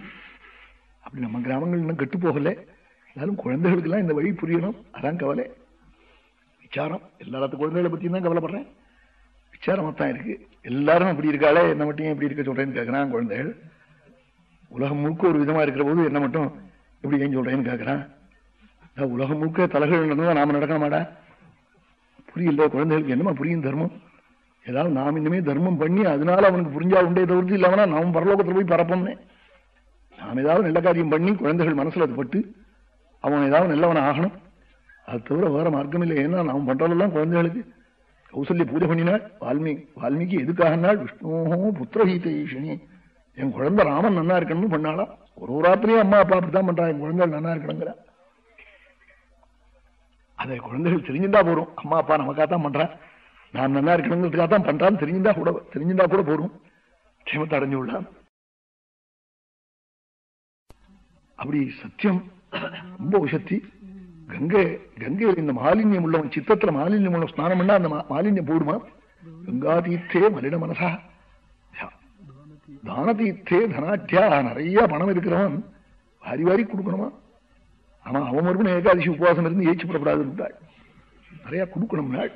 அப்படி நம்ம கிராமங்கள் இன்னும் கெட்டு போகல எல்லாரும் குழந்தைகளுக்கு எல்லாம் இந்த வழி புரியணும் அதான் கவலை விசாரம் எல்லாத்து குழந்தைகளை பத்தியும் தான் கவலைப்படுறேன் விசாரமா தான் இருக்கு. எல்லாரும் அப்படி இருக்காளே என்ன மட்டும் எப்படி இருக்க சொல்றேன்னு கேட்கறான் குழந்தைகள். உலகம் முழுக்க ஒரு விதமா இருக்கிற போது என்ன மட்டும் எப்படி ஏன் சொல்றேன்னு கேட்கறான் உலகம் முழுக்க தலைகள் நடந்ததா நாம நடக்கணுமாடா புரியல குழந்தைகளுக்கு என்னமா புரியும் தர்மம்? ஏதாவது நாம் இனிமே தர்மம் பண்ணி அதனால அவனுக்கு புரிஞ்சா உண்டே தவிர்த்து இல்லாமனா நாம் பரலோகத்தில் போய் பரப்போம்னே நாம் ஏதாவது நல்ல காரியம் பண்ணி குழந்தைகள் மனசுல அது பட்டு அவன் ஏதாவது நல்லவன் ஆகணும் அது தவிர வேற மார்க்கம் இல்லை ஏன்னா நாம் பண்றதெல்லாம் குழந்தைகளுக்கு கௌசல்ய பூஜை பண்ணினாள் வால்மீகி வால்மீகி எதுக்காகனாள் விஷ்ணு புத்திரஹீதீஷினி என் குழந்தை ராமன் நன்னா இருக்கணும்னு பண்ணாளா ஒரு ஒரு ராத்திரியும் அம்மா அப்பா அப்படித்தான் பண்றா என் குழந்தை நன்னா இருக்கணுங்கிற அதை குழந்தைகள் தெரிஞ்சுட்டா போறோம் அம்மா அப்பா நமக்காக பண்றான் நான் நல்லா இருக்கணுங்கிறதுக்காக தான் பண்றான்னு தெரிஞ்சுட்டா கூட தெரிஞ்சுட்டா கூட போறோம் க்ஷேமத்தை அடைஞ்சு விடலாம் அப்படி சத்தியம் ரொம்ப உசத்தி கங்கை கங்கையில் இந்த மாலின்யம் உள்ளவன் சித்தத்துல மாலின்யம் உள்ள ஸ்நானம் பண்ணா அந்த மாலின்யம் போடுமா? கங்கா தீர்த்தே மலிட மனசா. தான தீர்த்தே தனாட்டியா நிறைய பணம் இருக்கிறவன் வாரி வாரி கொடுக்கணுமா? ஆமா அவன் மறுபடியும் ஏகாதசி உபவாசம் இருந்து ஏச்சு புறப்படாது நிறைய கொடுக்கணும் நாள்.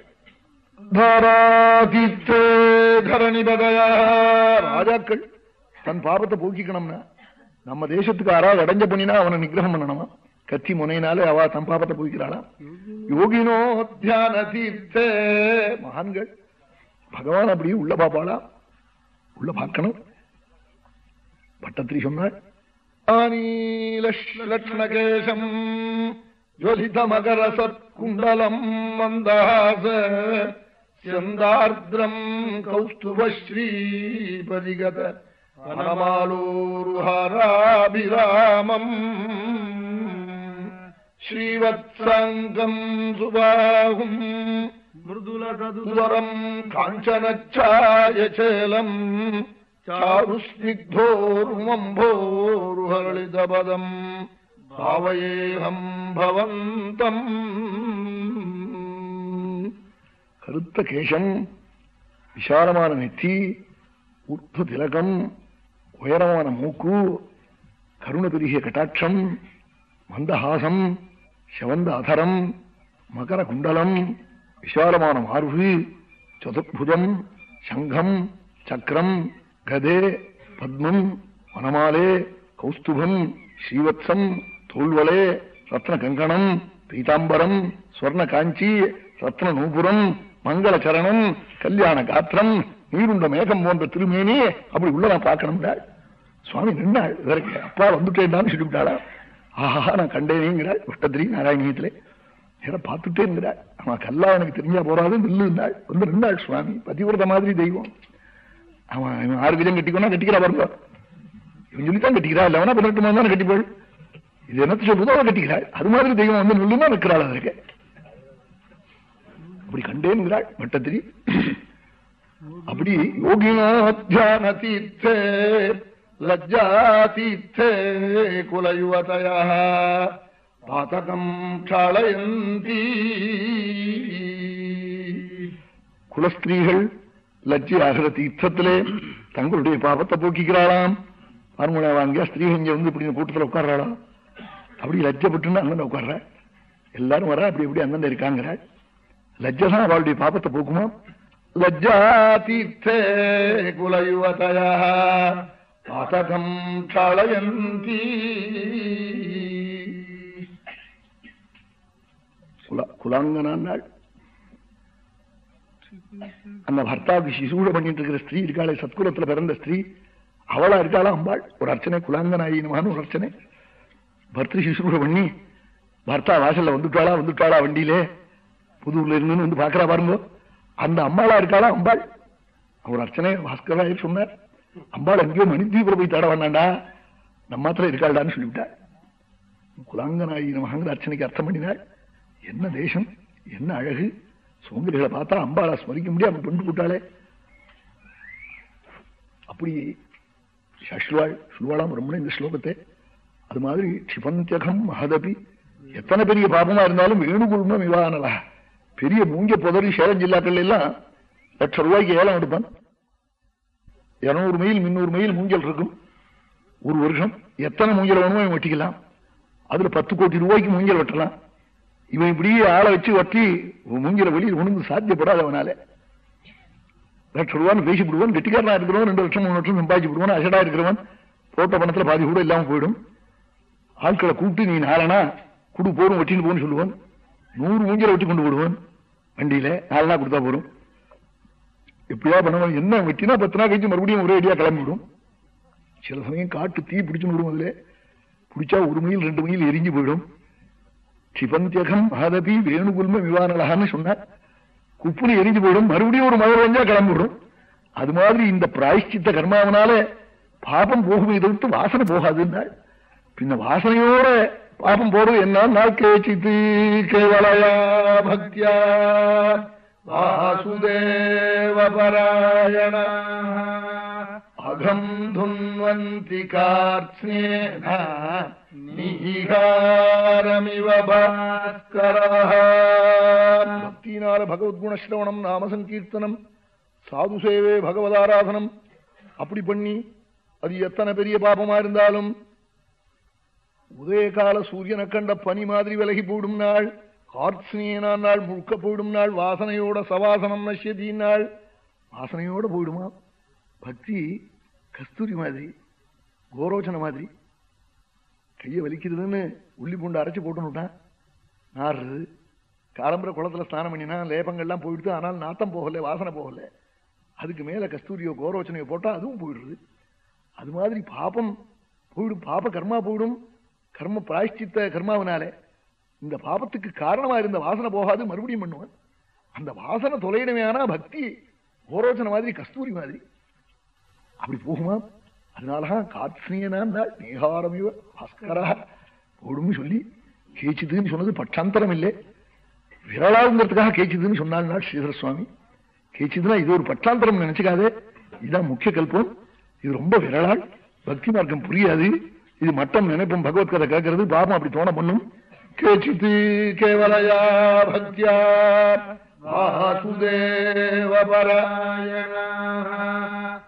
ராஜாக்கள் தன் பாபத்தை போக்கிக்கணும்னா நம்ம தேசத்துக்கு யாராவது அடைஞ்ச பண்ணினா அவனை நிகிரகம் பண்ணணுமா? கத்தி முனையினாலே அவ தன் பாபத்தை போய்க்கிறாளா யோகினோ தியான தீர்த்த. மகான்கள் பகவான் அப்படியே உள்ள பாப்பாளா உள்ள பார்க்கணும். பட்டத்திரி சொன்னாள் லக்ஷ்மகேசம் ஜலித மகர சற்குண்டலம் மந்தாச செந்தார்திரம் கௌஸ்துபஸ்ரீ பரிகத ஸ்ரீவத்சங்கம் சுபாகும் மிருதுலததுவரம் காஞ்சனச்சாயச்சலம் சாருஸ்னிக்தோருமம்போருஹரளிதபதம் பாவயேகம் பவந்தம் கருத்த கேசம் விசாலமான நெத்தி உப்பு திலகம் உயரமான மூக்கு கருண பெருகிய கட்டாட்சம் மந்தஹாசம் செவந்த அதரம் மகர குண்டலம் விசாலமான மார்பு சதுர்புஜம் சங்கம் சக்கரம் கதே பத்மம் வனமாலே கௌஸ்துபம் ஸ்ரீவத்சம் தோல்வலே ரத்ன கங்கணம் பீதாம்பரம் ஸ்வர்ண காஞ்சி ரத்ன நூபுரம் மங்கள சரணம் கல்யாண காத்திரம் நீருண்ட மேகம் போன்ற திருமேனி அப்படி உள்ள நான் பார்க்கணும்டா சுவாமி நின்னாள் இதற்கு அப்பா வந்துட்டேன்டான்னு சொல்லிவிட்டாளா ஆஹா நான் கண்டேனேங்கிறாள் விட்டத்திரி நாராயணியத்திலே ஏன்னா பார்த்துட்டே இருக்கிறாள் அவன் கல்லா எனக்கு தெரிஞ்சா போறாது நில்லு இருந்தாள் வந்து நின்றாள் சுவாமி. பதிவிரத மாதிரி தெய்வம். அவன் இவன் ஆறு விதம் கட்டிக்கோனா கட்டிக்கிறா பாருங்க. இவன் சொல்லித்தான் கட்டிக்கிறா. இல்லவனா பதினெட்டு மாதம் தானே கட்டிப்பாள். இது என்னத்தை சொல்றதோ அவன் கட்டிக்கிறாள். அது மாதிரி தெய்வம் வந்து நில்லுன்னா நிற்கிறாள் அதற்கு அப்படி கண்டேன்கிறாள் வட்டத்திரி அப்படி யோகினோத்தியான தீர்த்தே லஜ்ஜா தீர்த்தே குலயுவதயா பாதகம் க்ஷாளயந்தி குலஸ்திரீகள் லஜ்ஜி ஆகிற தீர்த்தத்திலே தங்களுடைய பாபத்தை போக்கிக்கிறாளாம். பார்முலா வாங்கியா ஸ்திரீ இங்க வந்து இப்படி கூட்டத்தில் உட்கார்றாளாம் அப்படி லஜ்ஜப்பட்டுன்னு அண்ணன் உட்கார்ற? எல்லாரும் வர அப்படி இப்படி அண்ணன் இருக்காங்கிற? லஜ்ஜதான் அவளுடைய பாபத்தை போக்குமா? லஜ்ஜா தீர்த்தே குலயுவதையா பாதகம் க்ஷாளயந்தி குலாங்கனாள் அந்த பர்த்தாவுக்கு சிசூட பண்ணிட்டு இருக்கிற ஸ்திரீ இருக்காளே சத்குலத்துல பிறந்த ஸ்திரீ. அவளா இருக்காளா அம்பாள்? ஒரு அர்ச்சனை குலாங்கனாயினமான ஒரு அர்ச்சனை. பர்த்திரி சிசூட பண்ணி பர்த்தா வாசல்ல வந்துட்டாளா வந்துட்டாளா வண்டியிலே? புதூர்ல இருந்து வந்து பாக்குறா பாருங்க. அந்த அம்பாளா இருக்காளா அம்பாள்? அவர் அர்ச்சனை பாஸ்கராயர் சொன்னார். அம்பாள் எங்கேயோ மணித்தீபுர போய் தேட வேண்டாண்டா நம்ம மாத்திரம் இருக்காள்டான்னு சொல்லிவிட்டாள் குலாங்கனாயி நமகாங்கிற அர்ச்சனைக்கு அர்த்தம் பண்ணினாள். என்ன தேசம் என்ன அழகு? சுமங்கலிகளை பார்த்தா அம்பாளா ஸ்மரிக்க முடியாம பெண்டு போட்டாளே. அப்படி சஷ்வாள் சொல்வாளாம் ரொம்ப இந்த ஸ்லோகத்தை. அது மாதிரி க்ஷிபந்தியகம் மகதபி எத்தனை பெரிய பாபமா இருந்தாலும் வேணுகுல்மம் இவானலா. பெரிய மூங்க புதறி சேலம் ஜில்லாக்கள் எல்லாம் லட்சம் ரூபாய்க்கு ஏலம் எடுப்பான். இருநூறு மைல் முன்னூறு மைல் மூஞ்சல் இருக்கும். ஒரு வருஷம் எத்தனை மூஞ்சல் வேணுமோ இவன் வெட்டிக்கலாம். அதுல பத்து கோடி ரூபாய்க்கு மூஞ்சல் வெட்டலாம். இவன் இப்படியே ஆளை வச்சு வட்டி மூங்கில வெளியில் உணர்ந்து சாத்தியப்படாது அவனால. லட்சம் ரூபான்னு பேசி விடுவான் கெட்டிக்காரனா இருக்கிறவன் ரெண்டு லட்சம் மூணு லட்சம் சம்பாதிச்சு விடுவான் அசடா இருக்கிறவன் போட்ட பணத்துல பாதி கூட இல்லாம போயிடும். ஆட்களை கூப்பிட்டு நீ நாளனா குடு போரும் வெட்டின்னு போன்னு சொல்லுவான். நூறு மூஞ்சல வெட்டி கொண்டு போடுவான். வண்டியில நாலனா கொடுத்தா போறோம் எப்படியா பண்ணுவோம் என்ன வெட்டினா பத்து நாள் கழிச்சு மறுபடியும் ஒரே அடியா கிளம்பிவிடும் சில சமயம் காட்டு தீ பிடிச்சுன்னு விடும் அதுல. பிடிச்சா ஒரு மயில் ரெண்டு மயில் எரிஞ்சு போயிடும். சிபந்தியகம் மகதபி வேணுகுல்ம விவானலகான்னு சொன்னார். குப்புனு எரிஞ்சு போயிடும். மறுபடியும் ஒரு மழை வந்தா கிளம்பிவிடும் அது மாதிரி இந்த பிராய்ச்சித்த கர்மாவனால பாபம் போகும் இதை வாசனை போகாதுன்னாள் பின்ன வாசனையோட பாபம் போறது என்ன கேச்சித்து கேவலையா பக்தியா. வாசுதேவ பாராயண அகம் துன்வந்தி கார்த்ஸ்னேன நீகாரமிவ பாஸ்கரः பக்தியினால பகவத்குண சாது சேவே பகவதாராதனம் அப்படி பண்ணி அது எத்தனை பெரிய பாபமா இருந்தாலும் உதயகால சூரியனை கண்ட பனி மாதிரி விலகி போடும் நாள். கார்த்ஸ்னியனா நாள் முழுக்க போயிடும் நாள் வாசனையோட சவாசனம் நஷ்யதி நாள். வாசனையோட போயிடுமா? பக்தி கஸ்தூரி மாதிரி கோரோச்சன மாதிரி. கையை வலிக்கிறதுன்னு உள்ளி பூண்டு அரைச்சி போட்டுனுட்டான் நாடுறது காலம்புற குளத்துல ஸ்நானம் பண்ணினா லேபங்கள்லாம் போயிடுது. ஆனால் நாத்தம் போகல வாசனை போகலை. அதுக்கு மேலே கஸ்தூரியோ கோரோச்சனையோ போட்டால் அதுவும் போயிடுறது அது மாதிரி பாபம் போயிடும். பாப கர்மா போயிடும். கர்ம பிராய்ச்சித்த கர்மாவினாலே. இந்த பாபத்துக்கு காரணமா இருந்த வாசனை போகாது மறுபடியும் பண்ணுவான். அந்த வாசனை தொலையிடமே ஆனா பக்தி ஓரோச்சன மாதிரி கஸ்தூரி மாதிரி. அப்படி போகுமா? அதனாலதான் காத்ஸ்னியனான் நேகாரமிவ பாஸ்கரா போடும்னு சொல்லி கேச்சுதுன்னு சொன்னது பட்சாந்தரம் இல்லை. விரலாங்கிறதுக்காக கேச்சுதுன்னு சொன்னாள் ஸ்ரீதர சுவாமி கேச்சுதுன்னா இது ஒரு பட்சாந்தரம் நினைச்சுக்காதே. இதுதான் முக்கிய கல்பம். இது ரொம்ப விரலாள் பக்தி மார்க்கம் புரியாது. இது மட்டம் நினைப்போம் பகவத்கதை கேட்கறது பாபம் அப்படி தோண பண்ணும். கேச்சித்து கேவலயா பக்தியா வாசுதேவ பராயண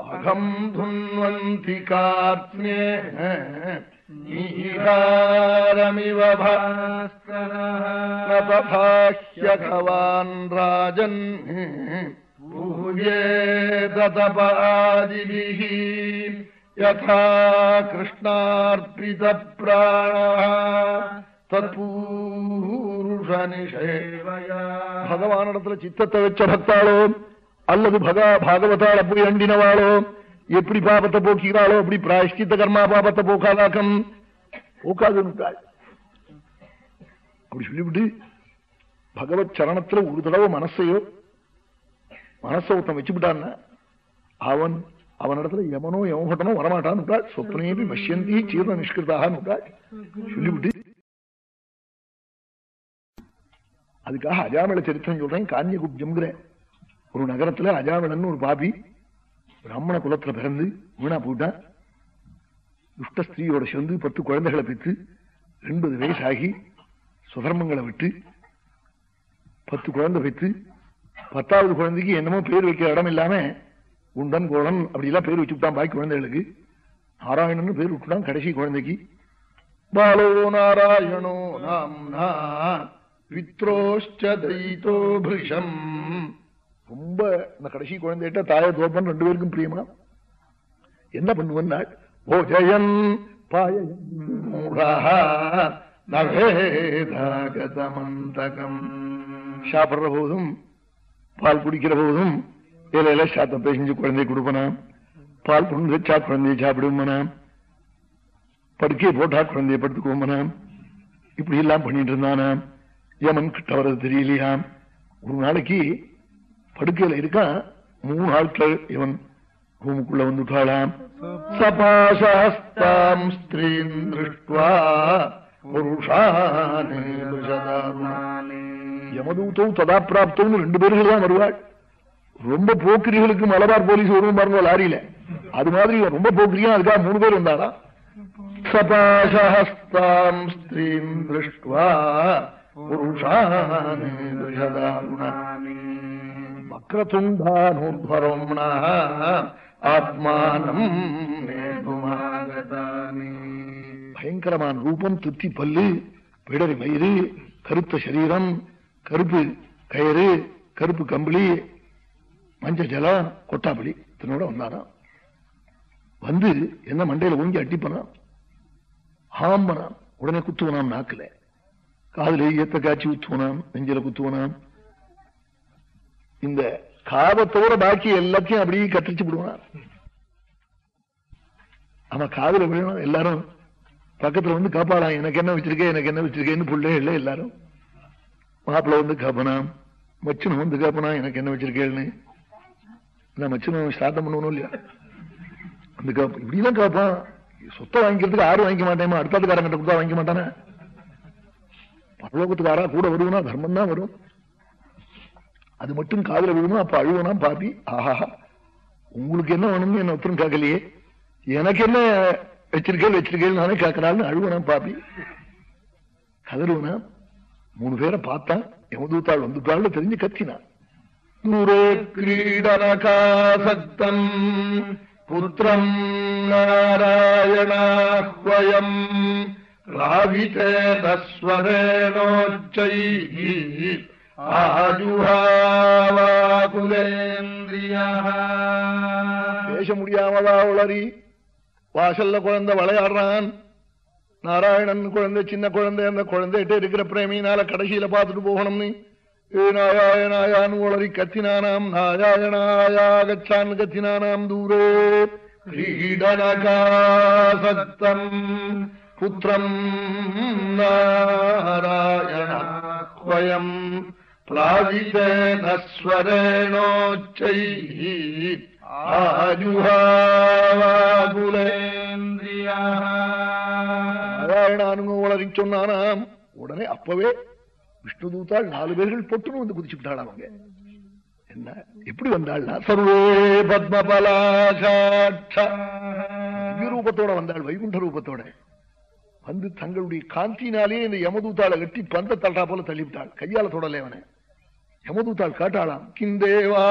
அகம் துன்வந்தி கார்த்னேன நீகாரமிவ பாஸ்கரः ததாஹ்யகவான் ராஜன் பூஜேதபாதிபிः யதா கிருஷ்ணார்ப்பித பிராணः தத்பூருஷ நிஷே சேவையா பகவானிடத்துல சித்தத்தை வச்ச பக்தாளோ அல்லது பகா அப்படி அண்டினவாளோ எப்படி பாபத்தை போக்கிறாளோ அப்படி பிராயஷ்டித்த கர்மா பாபத்தை போக்காதாக்கம்? போக்காதுன்னுட்டாள். அப்படி சொல்லிவிட்டு பகவத் சரணத்துல ஒரு தடவை மனசையோ மனசை ஒருத்தன் வச்சுவிட்டான்னா அவன் அவனிடத்துல எவனோ எவன் வரமாட்டான்னு சொப்னேபி மஷ்யந்தி சீர்ண நிஷ்கிருதாக சொல்லிவிட்டு அதுக்காக அஜாமிள சரித்திரம் சொல்றேன் காஞ்சிகுப்ஜம்ங்கிற ஒரு நகரத்துல அஜாமிளன் ஒரு பாபி பிராமண குலத்துல பிறந்து வீணா போயிட்டான் துஷ்ட ஸ்திரீயோட சேர்ந்து பத்து குழந்தைகளை பெற்று எண்பது வயசாகி சுதர்மங்களை விட்டு பத்து குழந்தை பெற்று பத்தாவது குழந்தைக்கு என்னமோ பேர் வைக்கிற இடம் இல்லாம குண்டன் கோளன் அப்படிலாம் பேர் வச்சுட்டான் பாக்கி குழந்தைகளுக்கு. நாராயணன் பேர் விட்டுட்டான் கடைசி குழந்தைக்கு. பாலோ நாராயணோ நாம்னா வித்ரோஷ்ட தைத்தோ ரொம்ப இந்த கடைசி குழந்தைகிட்ட தாய தோப்பன் ரெண்டு பேருக்கும் பிரியமா? என்ன பண்ணுவன்னா போஜயன் ஜெயன் பாயகதமந்தகம் சாப்பிடுற போதும் பால் குடிக்கிற போதும் இலையில சாத்தம் பேசிஞ்சு குழந்தை கொடுப்பனாம் பால் கொண்டு வச்சா குழந்தைய சாப்பிடுவோம்னா? படுக்கையை போட்டா குழந்தைய படுத்துக்குவோம்னா? இப்படி எல்லாம் பண்ணிட்டு இருந்தானா? யமன் கிட்ட வர்றது தெரியலையாம். ஒரு நாளைக்கு படுக்கையில இருக்கான் மூணு ஆட்கள் இவன் ரூமுக்குள்ள வந்துட்டாளாம். சபாசாஸ்தாம் ஸ்திரீன் திருஷ்டுவா புருஷானே ததா பிராப்தம் ரெண்டு பேர்கள் தான் வருவாள். ரொம்ப போக்கிரிகளுக்கு மலபார் போலீஸ் வருவோம் பாருங்க லாரியில. அது மாதிரி ரொம்ப போக்கிரியா அதுக்காக மூணு பேர் வந்தாளா சபாசஹஸ்தாம் ஸ்திரீம் திருஷ்டுவா புருஷானே ஆத்மானம் பயங்கரமான ரூபம் துத்தி பல்லு பிடரி மயிறு கருத்த சரீரம் கருப்பு கயிறு கருப்பு கம்பளி மஞ்ச ஜலம் கொட்டாப்படி இதனோட வந்தாராம் வந்து என்ன மண்டையில ஓங்கி அட்டிப்பனாம் ஹாம்பனாம் உடனே குத்துவனாம் நாக்குல. காதுல ஈயத்தை காய்ச்சி ஊத்துவனாம் நெஞ்சில குத்துவனாம். இந்த காபத்தோட பாக்கி எல்லாத்தையும் அப்படியே கத்திரிச்சு விடுவான் அவன் காதல விழணும் எல்லாரும் பக்கத்துல வந்து காப்பாளாம் எனக்கு என்ன வச்சிருக்கேன் எனக்கு என்ன வச்சிருக்கேன்னு புள்ளே இல்லை எல்லாரும். மாப்பிள்ள வந்து காப்பனாம் மச்சனும் வந்து காப்பனா எனக்கு என்ன வச்சிருக்கேன்னு. நான் மச்சனும் ஸ்ராத்தம் பண்ணுவனும் இல்லையா? அந்த காப்பு இப்படிதான் காப்பான். சொத்தை வாங்கிக்கிறதுக்கு யாரும் வாங்கிக்க மாட்டேமா அடுத்தாத்துக்காரங்கிட்ட கொடுத்தா வாங்கிக்க மாட்டானே? பரலோகத்துக்கு யாரா கூட வருவனா? தர்மம் தான் வரும். அது மட்டும் காதல விழுமா? அப்ப அழுவனா பாப்பி ஆஹா. உங்களுக்கு என்ன வேணும்னு என்ன ஒத்தரும் கேட்கலையே? எனக்கு என்ன வச்சிருக்கேன் வச்சிருக்கேன் நானே கேட்கறான்னு அழுவனா பாப்பி கதறுவனா? மூணு பேரை பார்த்தான் எமதூத்தாள் வந்துட்டாள் தெரிஞ்சு கத்தினான் தூரே கிரீடனகாசக்தம் புத்திரம் நாராயணாஹ்வயம். ராவிதேனஸ்வரேனோச்சை ஆஜுஹாவாகுலேந்திரியா பேச முடியாமதா உளறி வாசல்ல குழந்தை விளையாடுறான் நாராயணன் குழந்தை சின்ன குழந்தை அந்த குழந்தைகிட்ட இருக்கிற பிரேமியினால கடைசியில பார்த்துட்டு போகணும்னு ஏ நாராயணாயான் உளறி கத்தினானாம் நாராயணாயாகச்சான் கத்தினானாம் தூரே கிரீடனகாசக்தம் புத்திரம் நாராயணாஹ்வயம் பிளாவிதேன ஸ்வரேணோச்சை நாராயணானுங்க உளறி சொன்னானாம் உடனே அப்பவே விஷ்ணு தூத்தாள் நாலு பேர்கள் பொட்டுன்னு வந்து குதிச்சுட்டாள் அவங்க என்ன எப்படி வந்தாள்னா சர்வே பத்மபலாசாட்ச ரூபத்தோட வந்தாள் வைகுண்ட ரூபத்தோட வந்து தங்களுடைய காந்தினாலே இந்த யமதூத்தாளை கட்டி பந்த தள்ளா போல தள்ளிவிட்டாள். கையால தொடலே அவனை. யமதூத்தாள் காட்டாளாம் கிந்தேவா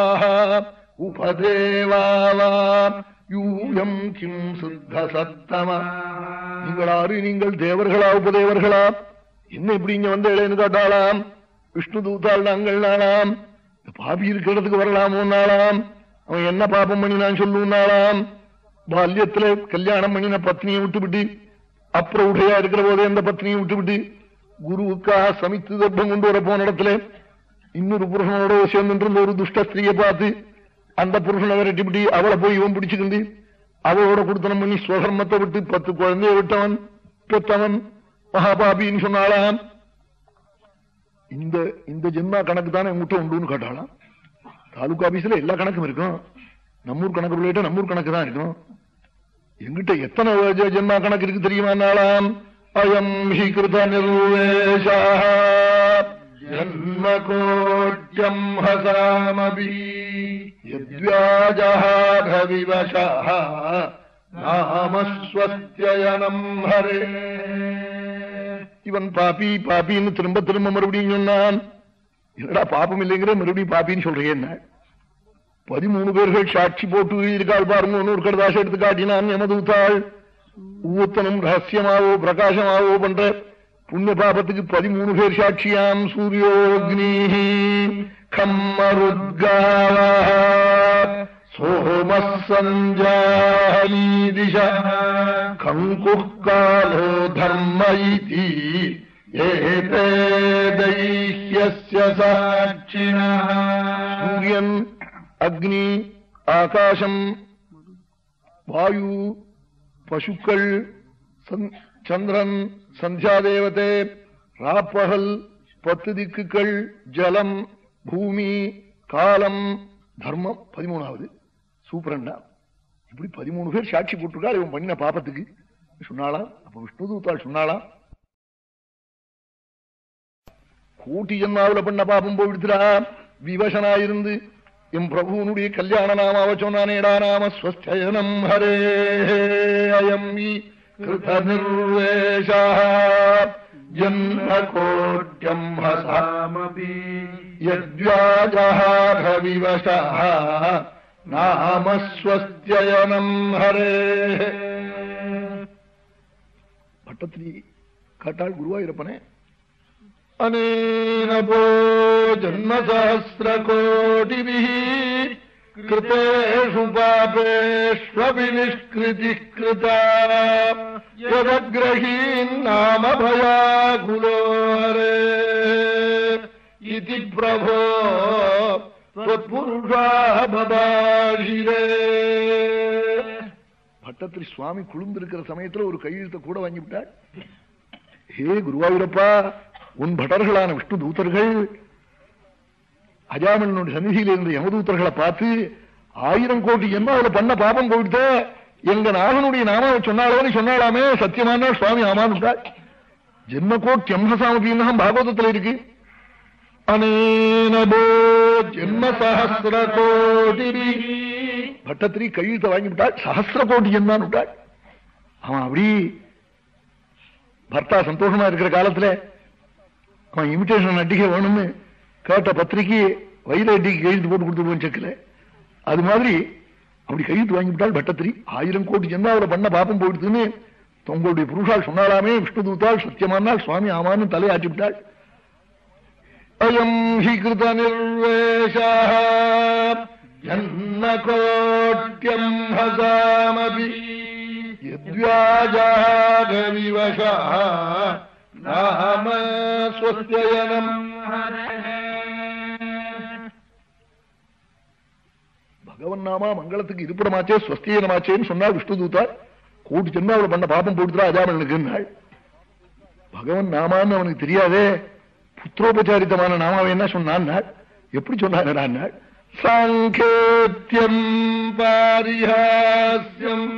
உபதேவாவாம் யூயம் கிம் சுத்த சத்தமா? நீங்கள் ஆறு நீங்கள் தேவர்களா உபதேவர்களா? என்ன இப்படி இங்க வந்து இளையனு காட்டாளாம் விஷ்ணு தூத்தாள் நாங்கள் நாளாம். பாபி இருக்கிறதுக்கு வரலாமோ நாளாம். அவன் என்ன பாபம் பண்ணி நான் சொல்லுனாளாம் பால்யத்துல கல்யாணம் பண்ணின பத்னியை விட்டுவிட்டு விட்டு உடையா இருக்கிற போதே அந்த பத்னியை விட்டுவிட்டு குருவுக்காக சமித்து தர்ப்பம் கொண்டு வர போன இடத்துல இன்னொரு புருஷனோட சேர்ந்துட்டு ஒரு துஷ்ட ஸ்திரியை பார்த்து அந்த புருஷனை விரட்டிவிட்டு அவளை போய் இவன் பிடிச்சுக்கிண்டு அவளோட கொடுத்தனம் பண்ணி ஸ்வதர்மத்தை விட்டு பத்து குழந்தைய விட்டவன் பெத்தவன் மகாபாபின்னு சொன்னாலாம் இந்த இந்த ஜென்மா கணக்கு தானே உங்ககிட்ட உண்டுன்னு கேட்டாலாம் தாலுகா ஆபீஸ்ல எல்லா கணக்கும் இருக்கும். நம்மூர் கணக்கு பிள்ளைகிட்ட நம்மூர் கணக்கு தான் இருக்கும். எங்கிட்ட எத்தனை ஜென்மா கணக்கு இருக்கு தெரியுமா நாளாம்? அயம் ஹி கிருத நிர்வேஷா. ஜன்மகோட்யம் ஹசாமபி. யத்வியாஜாகவிவசா நாமஸ்வஸ்தியனம் ஹரே. இவன் பாபி பாபின்னு திரும்ப திரும்ப மறுபடியும் சொன்னான். என்னடா பாப்பம் இல்லைங்கிற மறுபடியும் பாப்பின்னு சொல்றேன் என்ன? பதிமூணு பேர்கள் சாட்சி போட்டு எழுதியிருக்காள் பாருங்க. ஒரு கடதாசம் எடுத்து காட்டினான் எமதூத்தாள் ஊத்தனம் ரகசியமாவோ பிரகாசமாவோ பண்ற புண்ணிய பாபத்துக்கு பதிமூணு பேர் சாட்சியாம் சூரியோக்னி. கம்மருத்காவ. சோம சஞ்சானீதிஷ கங்குக்காலோ தர்ம இதி ஏதே தைஹ்யஸ்ய சாட்சிணः சூரியன் அக்னி ஆகாசம் வாயு பசுக்கள் சந்திரன் சந்தியாதேவதே ராப்பகல் பத்து திக்குகள் ஜலம் பூமி காலம் தர்மம். பதிமூணாவது. சூப்பரண்டா இப்படி பதிமூணு பேர் சாட்சி போட்டிருக்காள் இவன் பண்ணின பாப்பத்துக்கு சொன்னாளா? அப்ப விஷ்ணு தூத்தாள் சொன்னாளா? கூட்டி ஜன்மாவில் பண்ண பாபம் போயிடுத்துடா விவசனாயிருந்து என் பிரபுனுடைய கல்யாண நாமாவ சொன்னானேடா நாம ஸ்வஸ்தயனம் ஹரே அயம் வி கிருத நிர்வேஷா ஜன்மகோட்யம் ஹசா சாமபி யத்வியாஜாகவிவசா நாமஸ்வஸ்தியனம் ஹரே. பட்டத்திரி காட்டாள் குருவாயிருப்பனே. அனேனபோ ஜன்மசஹசிரகோடிபிः कृतेषु पापेष्वपि निष्कृतिः कृता यदग्रहीन्नाम भयाकुलो हरे इति प्रभो त्वत्पुरुषाः बबाशिरे பட்டத்திரி சுவாமி குழுந்திருக்கிற சமயத்துல ஒரு கையெழுத்த கூட வாங்கி விட்டாள் ஹே குருவாயூரப்பா உன் பட்டர்களான விஷ்ணு தூதர்கள் அஜாமனுடைய சந்நிதியில இருந்த யமதூத்தர்களை பார்த்து ஆயிரம் கோடி என்ன அவளை பண்ண பாபம் போயிட்டு எங்க நாகனுடைய நாமாவை சொன்னாலோன்னு சொன்னாலாமே சத்தியமான சுவாமி ஆமான்னு ஜென்ம கோட்டி அம்சசாமபின்னு பாகவதத்துல இருக்கு. அனேனபோ ஜென்ம சஹசிர கோடி. பட்டத்திரி கையெழுத்த வாங்கி விட்டாள் சஹசிர கோடி ஜென்மான்னு விட்டாள் அவன் அப்படி பர்த்தா சந்தோஷமா இருக்கிற காலத்துல அவன் இமிடேஷன் அடிக்க வேணும்னு கேட்ட பத்திரிக்கை வயிறு அட்டிக்கு கையெழுத்து போட்டு கொடுத்துருவோம் செக்கில் அது மாதிரி அப்படி கையெழுத்து வாங்கி விட்டால் பட்டத்திரி ஆயிரம் கோடி ஜென்மாவில் பண்ண பாப்பம் போயிடுதுன்னு உங்களுடைய புருஷால் சொன்னாலாமே விஷ்ணு தூத்தால் சத்தியமானால் சுவாமி ஆமான்னு தலையாட்டி விட்டாள். அயம் ஹி கிருத நிர்வேஷா ஜன்மகோட்யம் ஹசாமபி யத்வியாஜாகவிவசா நாம பகவன் நாமா மங்களத்துக்கு இருப்பிடமாச்சே ஸ்வஸ்தியனமாச்சேன்னு சொன்னா விஷ்ணு தூத்தார் சென்று ஜென்மாவில் பண்ண பாபம் போடுத்துறா அஜாமனுக்கு பகவன் நாமான்னு அவனுக்கு தெரியாதே புத்திரோபச்சாரித்தமான நாமாவை என்ன சொன்னான் எப்படி சொன்னான் சாங்கேத்தியம் பாரிஹாஸ்யம்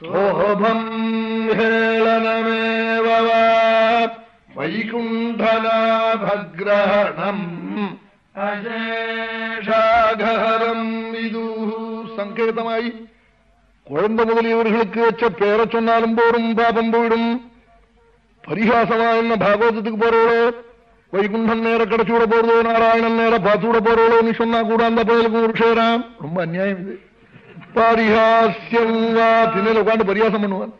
சோபம் ஹேளனமேவ வா வைகுண்டலாபகிரகணம் அஜேஷாகரம் இது சங்கேதமாய் குழந்தை முதலியவர்களுக்கு வச்ச பேரை சொன்னாலும் போரும் பாபம் போயிடும் பரிகாசமா என்ன பாகவதத்துக்கு போறோளோ வைகுண்டம் நேர கிடைச்சு விட போறதோ நாராயணன் நேர பார்த்து விட போறோளோன்னு சொன்னா கூட அந்த பயலுக்கு ஒரு ஷேராம் ரொம்ப அநியாயம் இது பாரிஹாஸ்யம் திண்ணையில உட்காந்து பரியாசம் பண்ணுவான்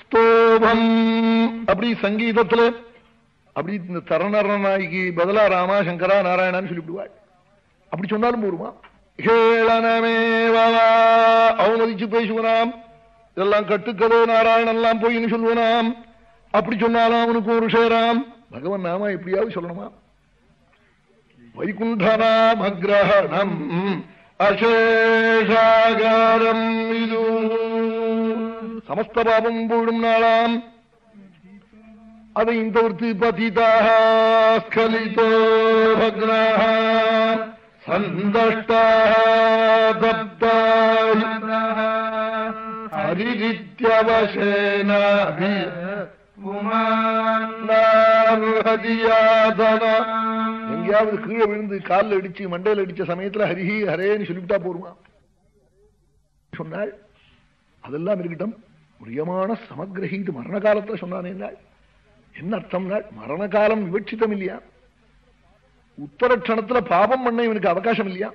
ஸ்தோபம். அப்படி சங்கீதத்துல அப்படி இந்த தரணரநாய்க்கு பதிலா ராமா சங்கரா நாராயணான்னு சொல்லிவிடுவாள். அப்படி சொன்னாலும் போருமா? ஹேளனமேவா அவமதிச்சு பேசுவனாம். இதெல்லாம் கட்டுக்கதோ நாராயணன் எல்லாம் போயின்னு சொல்லுவனாம். அப்படி சொன்னாலும் அவனுக்கு ஒரு சேராம். பகவன் நாம எப்படியாவது சொல்லணுமா? வைகுண்டனாம் அக்ரஹணம் அசேஷாகாரம் இது சமஸ்த பாபம் போடும் நாளாம் அதையும் தவிர்த்து பதிதாக ஸ்கலிதோ பக்னாக சந்தஷ்டாக தப்தாய் ஹரிரித்யவசேனாபி எங்கேயாவது கீழே விழுந்து காலில் அடிச்சு மண்டையில் அடிச்ச சமயத்துல ஹரிஹி ஹரேன்னு சொல்லிவிட்டா போருமா? சொன்னாள். அதெல்லாம் இருக்கட்டும். பிரியமான சமக்கிரகீட்டு மரண காலத்துல சொன்னானே என்ன அர்த்தம்னா மரண காலம் விவட்சித்தம் இல்லையா? உத்தரட்சணத்துல பாபம் பண்ண இவனுக்கு அவகாசம் இல்லையா?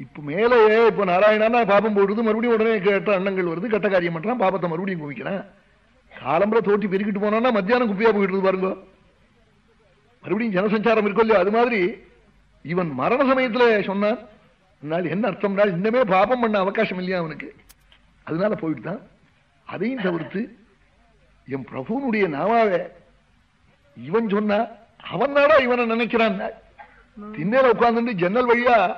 இப்ப மேலே இப்ப நாராயணானா பாபம் போடுறது மறுபடியும் உடனே கேட்ட அண்ணங்கள் வருது கெட்ட காரியம் பண்றான் பாபத்தை மறுபடியும் குவிக்கிறான் காலம்புற தோட்டி பெருக்கிட்டு போனான்னா மத்தியானம் குப்பியா போயிட்டு பாருங்க. மறுபடியும் ஜனசஞ்சாரம் இருக்கும் இல்லையோ அது மாதிரி இவன் மரண சமயத்துல சொன்னான். அதனால என்ன அர்த்தம்னா இன்னமே பாபம் பண்ண அவகாசம் இல்லையா அவனுக்கு? அதனால போயிட்டு தான் அதையும் தவிர்த்து என் பிரபுனுடைய நாமாவே இவன் சொன்னா அவன் நாடா இவனை நினைக்கிறான். திண்ணேல உட்கார்ந்துட்டு ஜன்னல் வழியா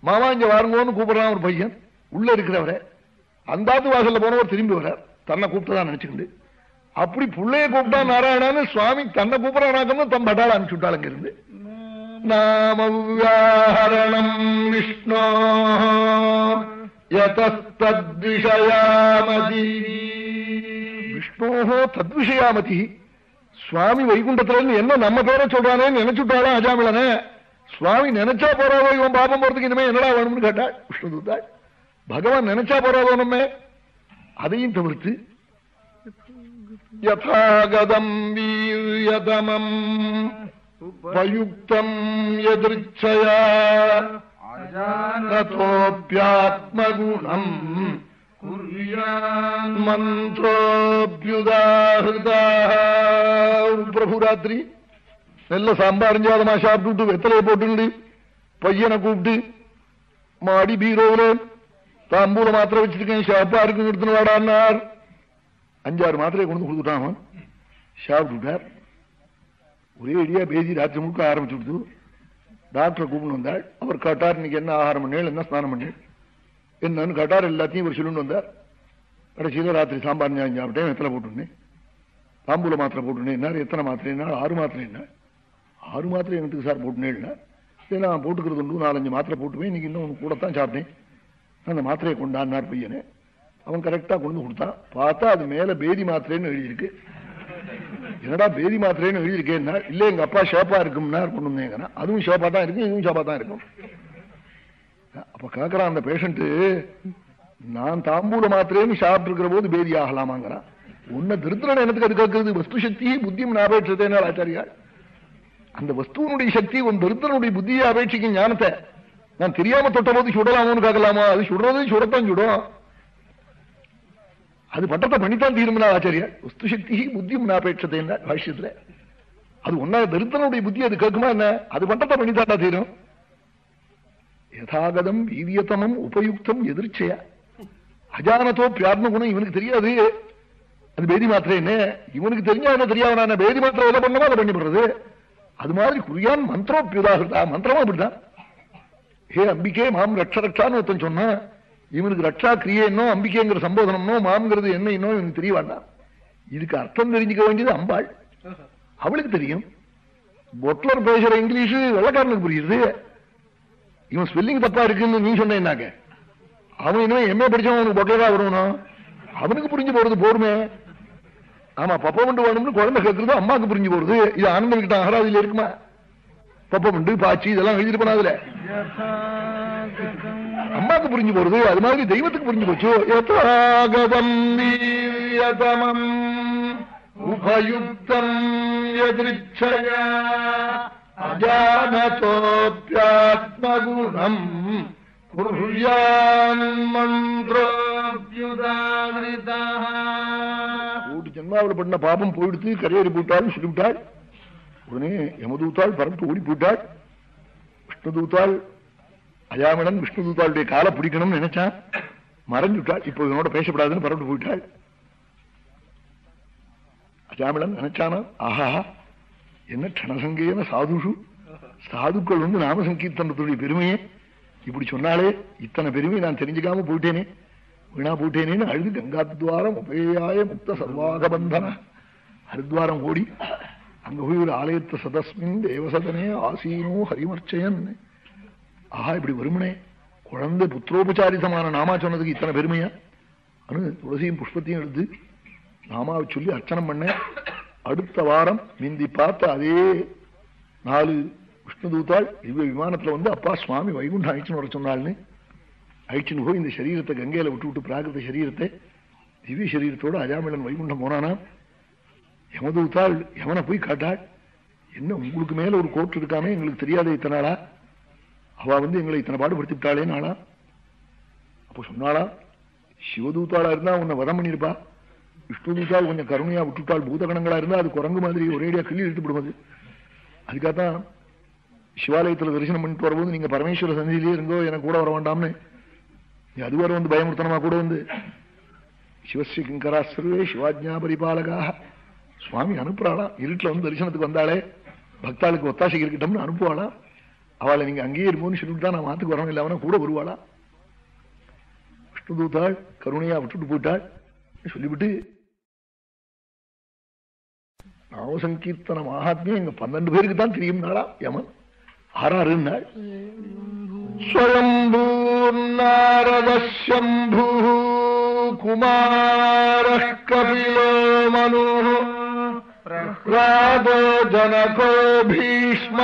மாமா இங்க வாருங்கன்னு கூப்பிடுறான் ஒரு பையன். உள்ள இருக்கிறவரை. அந்தாத்து வாசல்ல போனவர் திரும்பி வர்றார். தன்னை கூப்பிட்டதான் நினைச்சுக்கிட்டு. அப்படி பிள்ளைய கூப்பிட்டா நாராயணான்னு சுவாமி தன்னை கூப்பிடறாக்கணும் தன் பட்டாள அனுப்பிச்சு இருந்து நாம வியாஹரணம் விஷ்ணோ யதஸ்தத்விஷயாமதி. விஷ்ணோஹோ தத்விஷயாமதி. சுவாமி வைகுண்டத்துல இருந்து என்ன நம்ம பேரை சொல்றானே நினைச்சுட்டாலும் அஜாமிலனே சுவாமி நினைச்சா போறாவோ இவன் பாபம் போறதுக்கு இனிமே என்னடா வேணும்னு கேட்டாள். விஷ்ணு தூத்தாள் பகவான் நினைச்சா போறாவோ நம்ம? அதையும் தவிர்த்து யதாகதம் வீரியதமம் உபயுக்தம் எதிர்ச்சயா தோப்பியாத்மகுணம் மந்திரோபியுதாகிருதா பிரபு ராத்திரி நெல்ல சாம்பாரிஞ்சாதமா சாப்பிட்டு வெத்தலையை போட்டு பையனை கூப்பிட்டு மாடி பீரோவில தாம்பூல மாத்திரை வச்சிருக்கேன் ஷாப்பா இருக்கு எடுத்துன்னு வாடான்னார் அஞ்சாறு மாத்திரையை கொண்டு கொடுத்துட்டான் அவன். சாப்பிட்டுட்டார் ஒரே அடியா பேசி ராத்திரி முழுக்க ஆரம்பிச்சு கொடுத்து டாக்டரை கூப்பிட்டு வந்தாள். அவர் கேட்டார் இன்னைக்கு என்ன ஆகாரம் பண்ணேன் என்ன ஸ்நானம் பண்ணேன் என்னன்னு கேட்டார். எல்லாத்தையும் இவர் சொல்லிட்டு வந்தார். கடைசியில் ராத்திரி சாம்பார் ஞாபகம் சாப்பிட்டேன். எத்தனை போட்டுனேன் தாம்பூல மாத்திரை போட்டுனேன் என்ன எத்தனை மாத்திரை என்ன ஆறு மாத்திரை என்ன? ஆறு மாத்திரை எனக்கு சார் போட்டுனேன் சரி நான் போட்டுக்கிறது உண்டு. நாலஞ்சு மாத்திரை போட்டுவேன். இன்னைக்கு இன்னும் கூடத்தான் சாப்பிட்டேன். அந்த மாத்திரையை கொண்டாடினார் பையனை. அவன் கரெக்டா கொண்டு கொடுத்தான் பார்த்தா அது மேல பேதி மாத்திரைன்னு எழுதியிருக்கு. என்னடா பேதி மாத்திரைன்னு எழுதியிருக்கேன்னா இல்ல எங்க அப்பா ஷேப்பா இருக்கும்னா கொண்டு வந்தேங்கன்னா அதுவும் ஷேப்பா தான் இருக்கும் இதுவும் ஷேப்பா தான் இருக்கும். அப்ப கேக்குறான் அந்த பேஷண்ட் நான் தாம்பூல மாத்திரைன்னு சாப்பிட்டு போது பேதி ஆகலாமாங்கிறான். உன்னை திருத்தன எனக்கு அது கேட்கறது வஸ்து சக்தி புத்தியும் அபேட்சத்தேனால் ஆச்சாரியா அந்த வஸ்துவனுடைய சக்தி உன் திருத்தனுடைய புத்தியை அபேட்சிக்கும் ஞானத்தை நான் தெரியாம தொட்ட போது சுடலாமோன்னு கேட்கலாமா அது சுடுறது சுடத்தான் சுடும். அது பட்டத்தை பண்ணித்தான் தீரும்னா ஆச்சாரியா வஸ்து சக்தி புத்தியும் முன்னாபேட்சத்தை என்ன பாஷ்யத்துல? அது ஒன்னா தருத்தனுடைய புத்தி அது கேட்குமா என்ன? அது பட்டத்தை பண்ணித்தாண்டா தீரும். யதாகதம் வீரியத்தமம் உபயுக்தம் எதிர்ச்சையா. அஜானத்தோ பியாத்ம குணம் இவனுக்கு தெரியாது. அது பேதி மாத்திரை என்ன? இவனுக்கு தெரிஞ்சா என்ன தெரியாத பேதி மாத்திரை எதை பண்ணமோ அதை பண்ணிவிடுறது அது மாதிரி குறியான் மந்திரோப்பியுதாகிருதா மந்திரமா அப்படிதான் ஹே அம்பிக்கே மாம் ரட்ச ரட்சான்னு ஒருத்தன் சொன்னா இவனுக்கு ரட்சா கிரியே என்னோ அம்பிக்கைங்கிற சம்போதனம்னோ மாம்ங்கிறது என்ன இன்னும் இவனுக்கு தெரிய வேண்டாம். இதுக்கு அர்த்தம் தெரிஞ்சுக்க வேண்டியது அம்பாள். அவளுக்கு தெரியும். பொட்லர் பேசுற இங்கிலீஷ் வெள்ளக்காரனுக்கு புரியுது. இவன் ஸ்பெல்லிங் தப்பா இருக்குன்னு நீ சொன்னேன்னாக்க அவன் இன்னும் எம்ஏ படிச்சவன் அவனுக்கு பொட்லரா வரணும் அவனுக்கு புரிஞ்சு போறது போருமே. ஆமா மட்டும் வேணும்னு குழந்தை கேட்கறது அம்மாவுக்கு புரிஞ்சு போறது. இது ஆனந்தம் கிட்ட அகராதியில இருக்குமா? பப்பமண்டு பாச்சி இதெல்லாம் எழுதிட்டு போனா அதுல. அம்மாக்கு புரிஞ்சு போறது அது மாதிரி தெய்வத்துக்கு புரிஞ்சு போச்சு? யதாகதம் வீரியதமம் உபயுக்தம் எதிர்ச்சயா அஜானதோப்பியாத்மகுணம் குர்யான் மந்திரோபியுதாகிருதா ஜென்மாவில் பண்ண பாபம் போயிடுத்து கரையேறி போட்டாலும் சொல்லிவிட்டாள் உடனே யமதூத்தால் பறந்து ஓடி போயிட்டாள் விஷ்ணுதூத்தாள் விஷ்ணு விஷ்ணுதூத்தாளுடைய காலை பிடிக்கணும்னு நினைச்சான். மறைஞ்சுட்டாள் இப்போ இதனோட பேசப்படாதுன்னு பறந்து போயிட்டாள். அஜாமிடம் நினைச்சானா? ஆஹா என்ன க்ஷணசங்கேன சாதுஷு? சாதுக்கள் வந்து நாம சங்கீர்த்தனத்துடைய பெருமையே. இப்படி சொன்னாலே இத்தனை பெருமை நான் தெரிஞ்சுக்காம போயிட்டேனே. வீணா போயிட்டேனேன்னு அழுது கங்காத்வாரம் உபேயாய முக்த சர்வாகபந்தன. ஹரித்வாரம் ஓடி அங்க போய் ஒரு ஆலயத்தை சதஸ்மின் தேவசதனே ஆசீனோ ஹரிமர்ச்சயன். ஆஹா இப்படி வருமனே. குழந்தை புத்திரோபச்சாரிதமான நாமா சொன்னதுக்கு இத்தனை பெருமையா? அனு துளசியும் புஷ்பத்தையும் எடுத்து நாமாவை சொல்லி அர்ச்சனம் பண்ண. அடுத்த வாரம் மிந்தி பார்த்த அதே நாலு விஷ்ணு தூத்தாள் திவ்ய விமானத்துல வந்து அப்பா சுவாமி வைகுண்டம் அழிச்சுன்னு வர சொன்னாள்னு. அழிச்சுன்னு போய் இந்த சரீரத்தை கங்கையில விட்டு விட்டு பிராகிருத சரீரத்தை திவ்ய சரீரத்தோட அஜாமிலன் வைகுண்டம் போனானா யமதூத்தால் யமனை போய் காட்டாள்? என்ன உங்களுக்கு மேல ஒரு கோர்ட் இருக்காமே எங்களுக்கு தெரியாத இத்தனை நாளா? அவ வந்து எங்களை இத்தனை பாடுபடுத்திவிட்டாளே நாளா அப்போ சொன்னாளா சிவதூத்தாளா இருந்தா உன்னை வதம் பண்ணிருப்பா. விஷ்ணுதூத்தால் கொஞ்சம் கருணையா விட்டுட்டாள் பூதகணங்களா இருந்தா அது குரங்கு மாதிரி ஒரேடியா கிள்ளி இழுத்துவிடும் அது அதுக்காகத்தான் சிவாலயத்துல தரிசனம் பண்ணிட்டு வரும்போது நீங்க பரமேஸ்வர சந்தியிலேயே இருந்தோ எனக்கு கூட வர வேண்டாம்னு. நீ அது வர வந்து பயமுறுத்தனமா கூட வந்து சிவஸ்ரீ கிங்கரா சர்வே சிவாஜ்ஞா பரிபாலகாக சுவாமி அனுப்புறாளா? இருட்டுல வந்து தரிசனத்துக்கு வந்தாலே பக்தாளுக்கு ஒத்தாசைக்கு இருக்கட்டும்னு அனுப்புவாளா? அவளை நீங்க அங்கேயே இருப்போம்னு சொல்லிட்டு தான் நான் மாத்துக்கு வரணும் இல்லாம கூட வருவாளா? விஷ்ணு தூத்தாள் கருணையா விட்டுட்டு போயிட்டாள். சொல்லிவிட்டு நாமசங்கீர்த்தன மகாத்மியம் எங்க பன்னெண்டு பேருக்கு தான் தெரியும் நாளா யமன்? ஆறாறு நாள் ஸ்வயம்பூர்நாரதம்பூ குமார கபிலோ மனோ பிரஹ்லாதோ ஜனகோ பீஷ்ம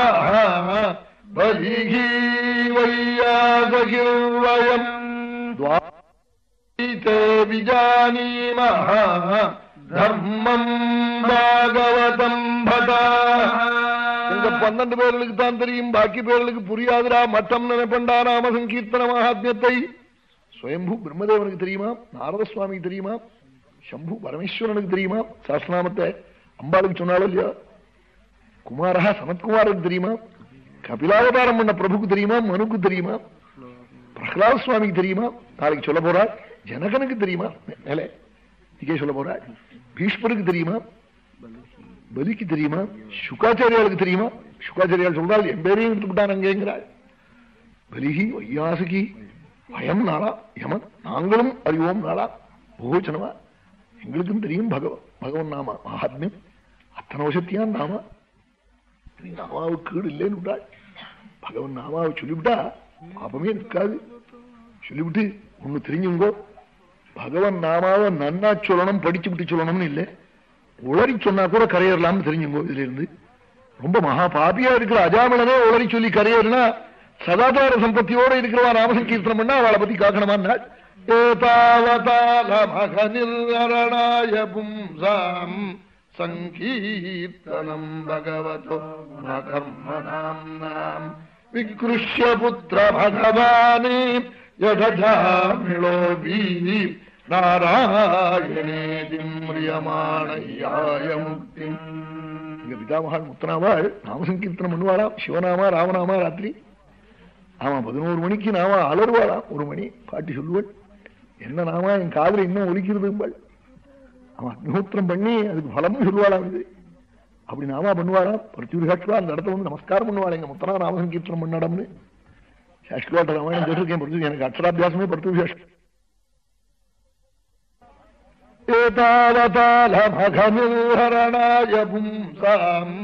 பலிகி வையாசகிர்வயம் துவாதே விஜானீமஹ தர்மம் பாகவதம் இந்த பன்னெண்டு பேர்களுக்கு தான் தெரியும் பாக்கி பேர்களுக்கு புரியாதுரா மட்டம் நினைப்பண்டா நாம சங்கீர்த்தன மகாத்மியத்தை. சுயம்பு பிரம்மதேவனுக்கு தெரியுமா? நாரத சுவாமிக்கு தெரியுமா? சம்பு பரமேஸ்வரனுக்கு தெரியுமா? சாஸ்திரநாமத்தை அம்பாளுக்கு சொன்னாலும் இல்லையா? குமாரா சனத்குமாருக்கு தெரியுமா? கபிலாவதாரம் பண்ண பிரபுக்கு தெரியுமா? மனுக்கு தெரியுமா? பிரகலாத சுவாமிக்கு தெரியுமா? நாளைக்கு சொல்ல போறாள் ஜனகனுக்கு தெரியுமா? மேலே. இங்கே சொல்ல போறாள் பீஷ்மருக்கு தெரியுமா? பலிக்கு தெரியுமா? சுக்காச்சாரியாளுக்கு தெரியுமா? சுக்காச்சாரியால் சொல்றாள் என் பேரையும் எடுத்துக்கிட்டான் அங்கேங்கிறாள். பலிகி வையாசுகி பயம் நாளா யமன் நாங்களும் அறிவோம் நாளா. போச்சனமா எங்களுக்கும் தெரியும் பகவன் பகவன் நாம மகாத்மியம். அத்தனை வசத்தியான் நாமா. நீ நாமாவுக்கு கீடு இல்லைன்னு விட்டாள் பகவன் நாமாவை சொல்லிவிட்டா பாபமே நிற்காது. சொல்லிவிட்டு ஒண்ணு தெரிஞ்சுங்கோ. பகவன் நாமாவை நன்னா சொல்லணும் படிச்சு விட்டு சொல்லணும்னு இல்லை. உளறி சொன்னா கூட கரையேறலாம்னு தெரிஞ்சுங்கோ இதுல இருந்து ரொம்ப மகா பாபியா இருக்கிற அஜாமலனே உளறி சொல்லி கரையேறினா சதாச்சார சம்பத்தியோட இருக்கிறவா நாமசங்கீர்த்தனம் பண்ணா அவளை பத்தி காக்கணுமா ஏதாவதாலமகனிர்ணாய பும்சாம். சங்கீர்த்தனம் பகவதோ கர்மணாம் விக்ருஷ்ய புத்திர பகவானே யதஜாமிளோபி நாராயணேதிம் பிரியமாணையாய முக்தி இங்க பிதாமகாள் முத்தனாவாள் நாமசங்கீர்த்தனம் பண்ணுவாளாம் சிவநாமா ராமநாமா ராத்திரி ஆமா பதினோரு மணிக்கு நாம அலறுவாளாம் ஒரு மணி பாட்டி சொல்லுவள் என்ன நாமா என் காதல இன்னும் ஒலிக்கிறதும்பள் அவன் அக்னிஹோத்திரம் பண்ணி அதுக்கு பலமும் சொல்லுவாளாம் இது அப்படி நாமா பண்ணுவாளாம் பிரத்யூர்காட்சுவா அந்த இடத்துல வந்து நமஸ்காரம் பண்ணுவாள் எங்க முத்தனா நாமசங்கீர்த்தனம் பண்ணடம்னு. சாஷ்குவாட்ட ராமாயணம் கேட்டிருக்கேன் பிரத்யூ எனக்கு அக்ஷராபியாசமே பிரத்யூஷாஷ்டு ஏதாவதாலமகமிர்ஹரணாய பும்சாம்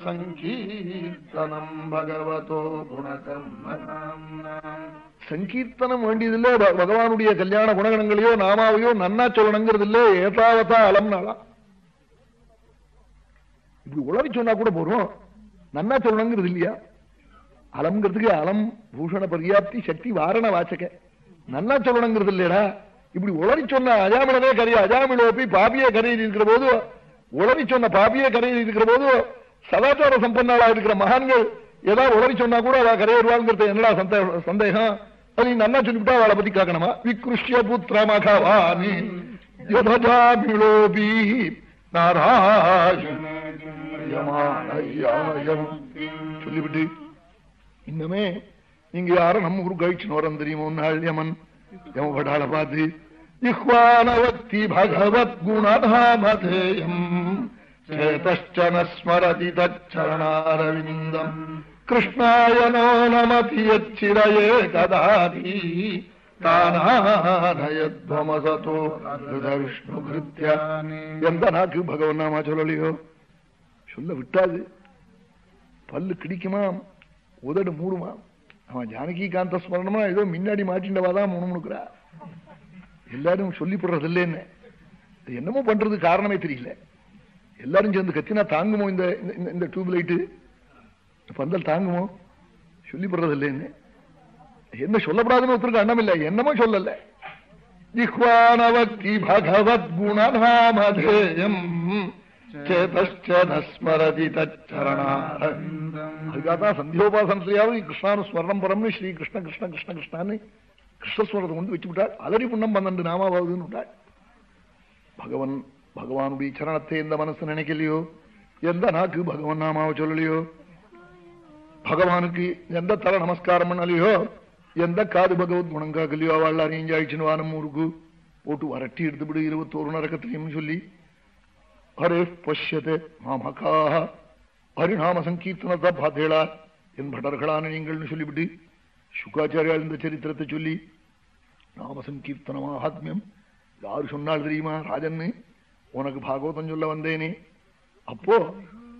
சங்கீர்த்தனம் பகவதோ குணகர்மணாம் சங்கீர்த்தனம் வேண்டியதில்ல. பகவானுடைய கல்யாண குணகணங்களையோ நாமாவையோ நன்னா சொல்லணுங்கிறது இல்லை ஏதாவதா அலம்னாலாம் இப்படி உளவி சொன்னா கூட போறோம் நன்னா சொல்லணுங்கிறது இல்லையா? அலம்ங்கிறதுக்கு அலம் பூஷண பரியாப்தி சக்தி வாரண வாச்சக. நன்னா சொல்லணுங்கிறது இல்லையடா. இப்படி உளறி சொன்ன அஜாமிளனே கரையா அஜாமிளோப்பி பாபியே கரையில் இருக்கிற போது உளறி சொன்ன பாபியே கரையில் இருக்கிற போது சதாச்சார சம்பன்னாளா இருக்கிற மகான்கள் ஏதாவது உளறி சொன்னா கூட அவ கரையேறுவாங்கிறது என்னடா சந்தேகம்? அது நல்லா சொல்லிவிட்டா அவளை பத்தி கேட்கணுமா விக்ருஷ்ய புத்திரமகவானி யோபி நாராயணம் சொல்லிவிட்டு இன்னமே நீங்க யாரும் நம்ம ஊர் கழிச்சுன்னு வரோம் தெரியுமோ நாள் யமன் யமபடால பார்த்து जिह्वानवत्ति भगवद्गुणधामधेयम् चेतश्च न स्मरति तच्चरणारविन्दम् கிருஷ்ணாயனோ நமதி யச்சிரயே கதாதி தானானயத்வமசதோ விஷ்ணு கிருத்தியா எந்த நாக்கு பகவன் நாமா சொல்லலையோ சொல்ல விட்டாது பல்லு கிடிக்குமாம் உதடு மூடுமாம் அவன் ஜானகி காந்த ஸ்மரணமா ஏதோ முன்னாடி மாட்டின்றவாதான் முணுமுணுக்கிறா எல்லாரும் சொல்லிப்படுறது இல்லைன்னு என்னமோ பண்றது காரணமே தெரியல. எல்லாரும் சேர்ந்து கத்தினா தாங்குமோ இந்த இந்த டியூப் லைட்டு பந்தல் தாங்குமோ? சொல்லி போடுறது இல்லைன்னு என்ன சொல்லப்படாதுன்னு ஒருத்தருக்கு அண்ணம் இல்லை என்னமோ சொல்லல. ஜிஹ்வானவக்தி பகவத் குணநாமதேயம் சேதஸ்மரதி அதுக்காகத்தான் சந்தியோபாசனத்திலேயாவது கிருஷ்ணானுஸ்மரணம் பரம்னு ஸ்ரீ கிருஷ்ண கிருஷ்ண கிருஷ்ண கிருஷ்ணான்னு கிருஷ்ணஸ்வரத்தை கொண்டு வச்சு விட்டாள் அலறி புண்ணம் பன்னெண்டு நாமாவதுன்னு விட்டாள் பகவன் பகவானுடைய சரணத்தை எந்த மனசு நினைக்கலையோ எந்த நாக்கு பகவன் நாமாவை சொல்லலையோ பகவானுக்கு எந்த தல நமஸ்காரம் பண்ணலையோ எந்த காது பகவத் குணம் காக்கலையோ அவள் அரேஞ்ச் ஆயிடுச்சுன்னு வானம் ஊருக்கு போட்டு வரட்டி எடுத்துவிடு இருபத்தோரு நரக்கத்திலையும் சொல்லி. ஹரே பஷ்யதே மாமகாக ஹரிநாம சங்கீர்த்தனத்தை பார்த்தேளா? என் படர்களான நீங்கள்னு சொல்லிவிட்டு சுக்காச்சாரியால் இந்த சரித்திரத்தை சொல்லி நாம சங்கீர்த்தன மகாத்மியம் யாரு சொன்னால் தெரியுமா ராஜன்னு? உனக்கு பாகவதம் சொல்ல வந்தேனே. அப்போ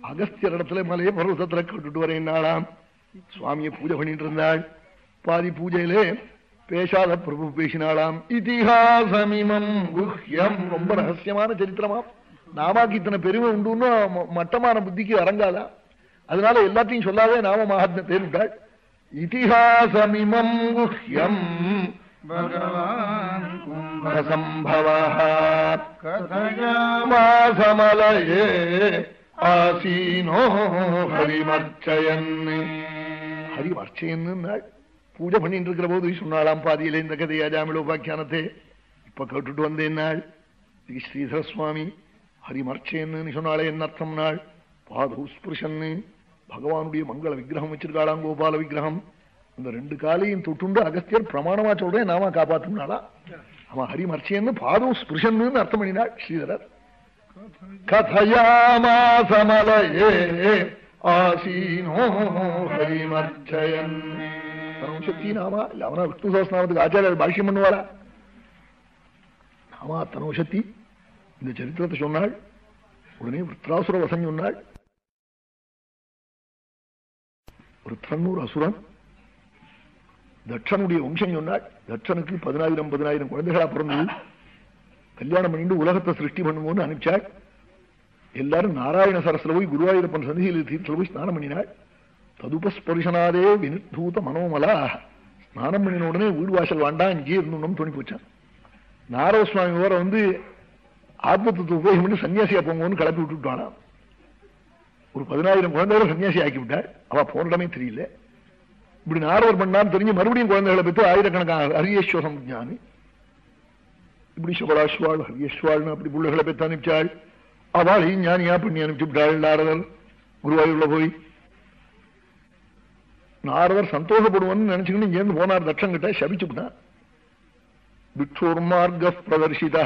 அகஸ்திய இடத்துல மலைய பர்வசத்துல கூட்டுட்டு வரேன் நாளாம் சுவாமியை பூஜை பண்ணிட்டு இருந்தாள். பாதி பூஜையிலே பேசாத பிரபு பேசினாளாம். இதிகாசமிமம் குஹ்யம். ரொம்ப ரகசியமான சரித்திரமாம். நாமாக்கு இத்தனை பெருமை உண்டுன்னு மட்டமான புத்திக்கு அரங்காதா? அதனால எல்லாத்தையும் சொல்லாதே நாம மகாத்ம தேர்விட்டாள் இத்திஹாசமிமம் குஹ்யம். பகவான் கும்பசம்பவ கதயாமாசமலையே. ஆசீனோ ஹரிமர்ச்சயன் ஹரிமர்ச்சயன் பூஜை பண்ணிட்டு இருக்கிற போது சொன்னாலாம் பாதியில இந்த கதையா அஜாமில உபாக்கியானத்தை இப்ப கேட்டுட்டு வந்தேன் நாள் ஸ்ரீ ஸ்ரீதர சுவாமி ஹரிமர்ச்சயன் சொன்னாலே என்ன அர்த்தம் நாள் பாதுஸ்பிருஷன்னு பகவானுடைய மங்கள விக்கிரகம் வச்சிருக்காளாம் கோபால விக்கிரகம் அந்த ரெண்டு காலையும் தொட்டுண்டு அகஸ்தியர் பிரமாணமா சொல்றேன் நாம காப்பாத்தினாளா அவன் ஹரிமர்ச்சியன்னு பாதம் ஸ்பிருஷன்னு அர்த்தம் பண்ணினாள் ஸ்ரீதரர் கதையாமாசமலையே ஆசீனோ நாமா இல்ல அவனா விஷ்ணு சகஸ்நாமத்துக்கு ஆச்சாரியர் பாஷ்யம் நாமா இந்த சரித்திரத்தை சொன்னாள் உடனே விருத்ராசுர வசம் சொன்னாள். ஒரு அசுரன் தட்சனுடைய வம்சம் சொன்னாள். தட்சனுக்கு பதினாயிரம் பதினாயிரம் குழந்தைகளா பிறந்தது. கல்யாணம் பண்ணிட்டு உலகத்தை சிருஷ்டி பண்ணுவோம்னு அனுப்பிச்சாள் எல்லாரும் நாராயண சரஸ்ல போய் குருவாயூரப்பன் சந்தியில் தீர்த்தல போய் ஸ்நானம் பண்ணினாள் ததுபஸ்பரிசனாதே வினிர்தூத மனோமலா. ஸ்நானம் பண்ணின உடனே வீடு வாசல் வேண்டாம் இங்கே இருந்தோம்னு துணி போச்சான். நாரத சுவாமி வேற வந்து ஆத்மத்துவத்தை உபயோகம் பண்ணி சன்னியாசியா போங்கன்னு கிளப்பி விட்டுட்டானா ஒரு பதினாயிரம் குழந்தைகளை சன்னியாசி ஆக்கி விட்டாள் அவ போன இடமே தெரியல. இப்படி நாரவர் பண்ணான்னு தெரிஞ்சு மறுபடியும் குழந்தைகளை பெற்று ஆயிரக்கணக்கான ஹரியேஸ்வரம் ஞானி இப்படி சுகலாஸ்வாள் ஹரியேஸ்வாள்னு அப்படி பிள்ளைகளை பெற்று அனுப்பிச்சாள் அவளையும் ஞானியா பண்ணி அனுப்பிச்சுட்டாள் நாரதர் குருவாயூர்ல போய். நாரதர் சந்தோஷப்படுவான்னு நினைச்சுக்கிட்டு இங்கேருந்து போனார். தட்சம் கிட்ட சபிச்சு பிக்ஷோர் மார்க்க பிரதர்ஷிதா.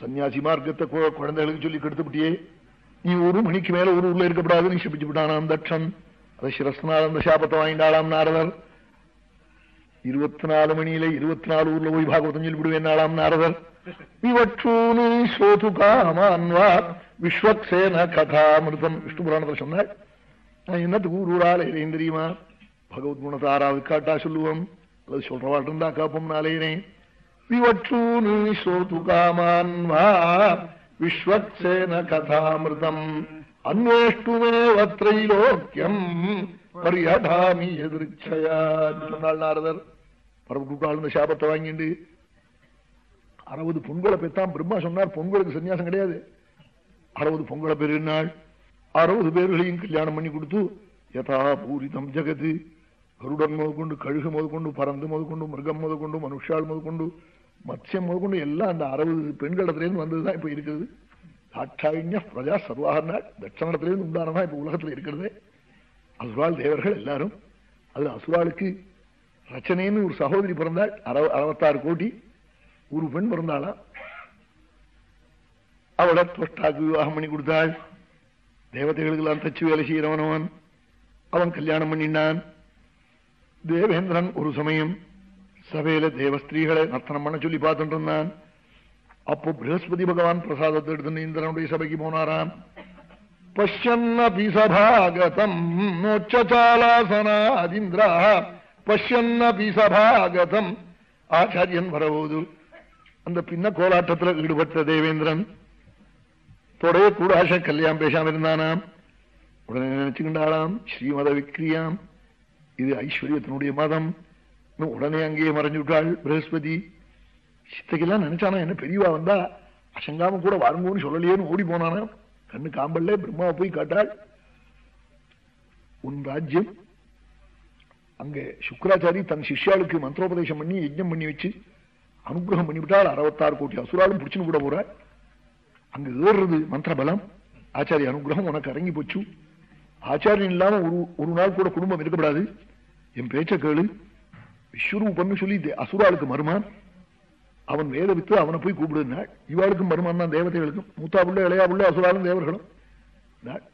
சன்னியாசி மார்க்கத்தை குழந்தைகளுக்கு சொல்லி கெடுத்துவிட்டியே. நீ ஒரு மணிக்கு மேல ஒரு ஊர்ல இருக்கப்படாதுன்னு நீ சபிச்சு விட்டானாம் தட்சன். அதை சிரஸ்னால் அந்த சாபத்தை வாங்கிட்டாளாம் நாரதர். இருபத்தி நாலு மணியில இருபத்தி நாலு ஊர்ல போய் பாகவதம் சொல்லிவிடுவேன் நாளாம் நாரதர். விவட்சூனி சோது காமான்வா விஸ்வக்சேன கதாமிருதம். விஷ்ணு புராணத்தில் சொன்னாள் நான் என்னத்துக்கு ஊர் ஊரால் இறையும் தெரியுமா? பகவத் குணத்தை ஆறாவது காட்டா சொல்லுவோம். அல்லது சொல்றவாள் இருந்தா காப்போம் நாளையிறேன் விவற்றூனி சோது காமான்வா விஸ்வக்சேன கதாமிருதம். அன்வேஷ்டுமேவ திரைலோக்கியம் பரியதாமி எதிர்ச்சயா சொன்னாள் நாரதர். பரவ சாபத்தை வாங்கிண்டு அறுபது பொங்கலை பெத்தான் பிரம்மா சொன்னார் பொங்கலுக்கு சன்னியாசம் கிடையாது. அறுபது பொங்கலை பெருநாள் அறுபது பேர்களையும் கல்யாணம் பண்ணி கொடுத்து யதா பூரிதம் ஜெகத்து கருடன் முதற்கொண்டு கழுகு முதற்கொண்டு பறந்து முதற்கொண்டு மிருகம் முதற்கொண்டு மனுஷால் முதற்கொண்டு மத்யம் முதற்கொண்டு எல்லாம் அந்த அறுபது பெண்களிடத்திலேருந்து வந்ததுதான் இப்ப இருக்கிறது. சாட்சாயின்ய பிரஜா சர்வாகனாள் தட்சணத்திலேருந்து உண்டானதான் இப்ப உலகத்துல இருக்கிறது. அசுரால் தேவர்கள் எல்லாரும் அது அசுராளுக்கு ரச்சனைன்னு ஒரு சகோதரி பிறந்தாள். அறுபத்தாறு கோடி. ஒரு பெண் பிறந்தாளா? அவளை தொஷ்டாக்கு விவாகம் பண்ணி கொடுத்தாள். தேவதைகளுக்கெல்லாம் தச்சு வேலை செய்கிறவனவன் அவன். கல்யாணம் பண்ணினான். தேவேந்திரன் ஒரு சமயம் சபையில தேவஸ்திரீகளை நர்த்தனம் பண்ண சொல்லி பார்த்துட்டு இருந்தான். அப்போ பிரகஸ்பதி பகவான் பிரசாதத்தை எடுத்து இந்திரனுடைய சபைக்கு போனாராம். பஷ்யன்னபி நோச்சாலாசனா அதிந்திரா பஷ்யன்னபி சபாகதம் ஆச்சாரியன் வரபோது அந்த பின்ன கோலாட்டத்துல ஈடுபட்ட தேவேந்திரன் தொடைய கூடாச கல்யாணம் பேசாம இருந்தானாம். உடனே நினைச்சுக்கிண்டாளாம் ஸ்ரீமத விக்ரியாம் இது ஐஸ்வர்யத்தினுடைய மதம். உடனே அங்கேயே மறைஞ்சு விட்டாள் பிரகஸ்பதி. சித்தக்கெல்லாம் நினைச்சானா என்ன பெரியவா வந்தா அசங்காம கூட வாருங்கன்னு சொல்லலையேன்னு ஓடி போனானா கண்ணு காம்பல்ல பிரம்மாவை போய் காட்டாள். உன் ராஜ்யம் அங்கே சுக்கராச்சாரி தன் சிஷ்யாளுக்கு மந்திரோபதேசம் பண்ணி யஜ்ஞம் பண்ணி வச்சு அனுகிரகம் பண்ணிவிட்டால் அறுபத்தாறு கோடி அசுராலும் பிடிச்சுன்னு கூட போற அங்க ஏறுறது மந்திர பலம் ஆச்சாரிய அனுகிரகம் உனக்கு இறங்கி போச்சு. ஆச்சாரியன் இல்லாம ஒரு ஒரு நாள் கூட குடும்பம் இருக்கப்படாது. என் பேச்ச கேளு. விஸ்வரூபன்னு சொல்லி தே- அசுராளுக்கு மருமான் அவன் வேத வித்து அவனை போய் கூப்பிடுனாள் இவாளுக்கும் மருமான் தான் தேவதைகளுக்கும். மூத்தா புள்ள இளையா புள்ள அசுராலும் தேவர்களும்.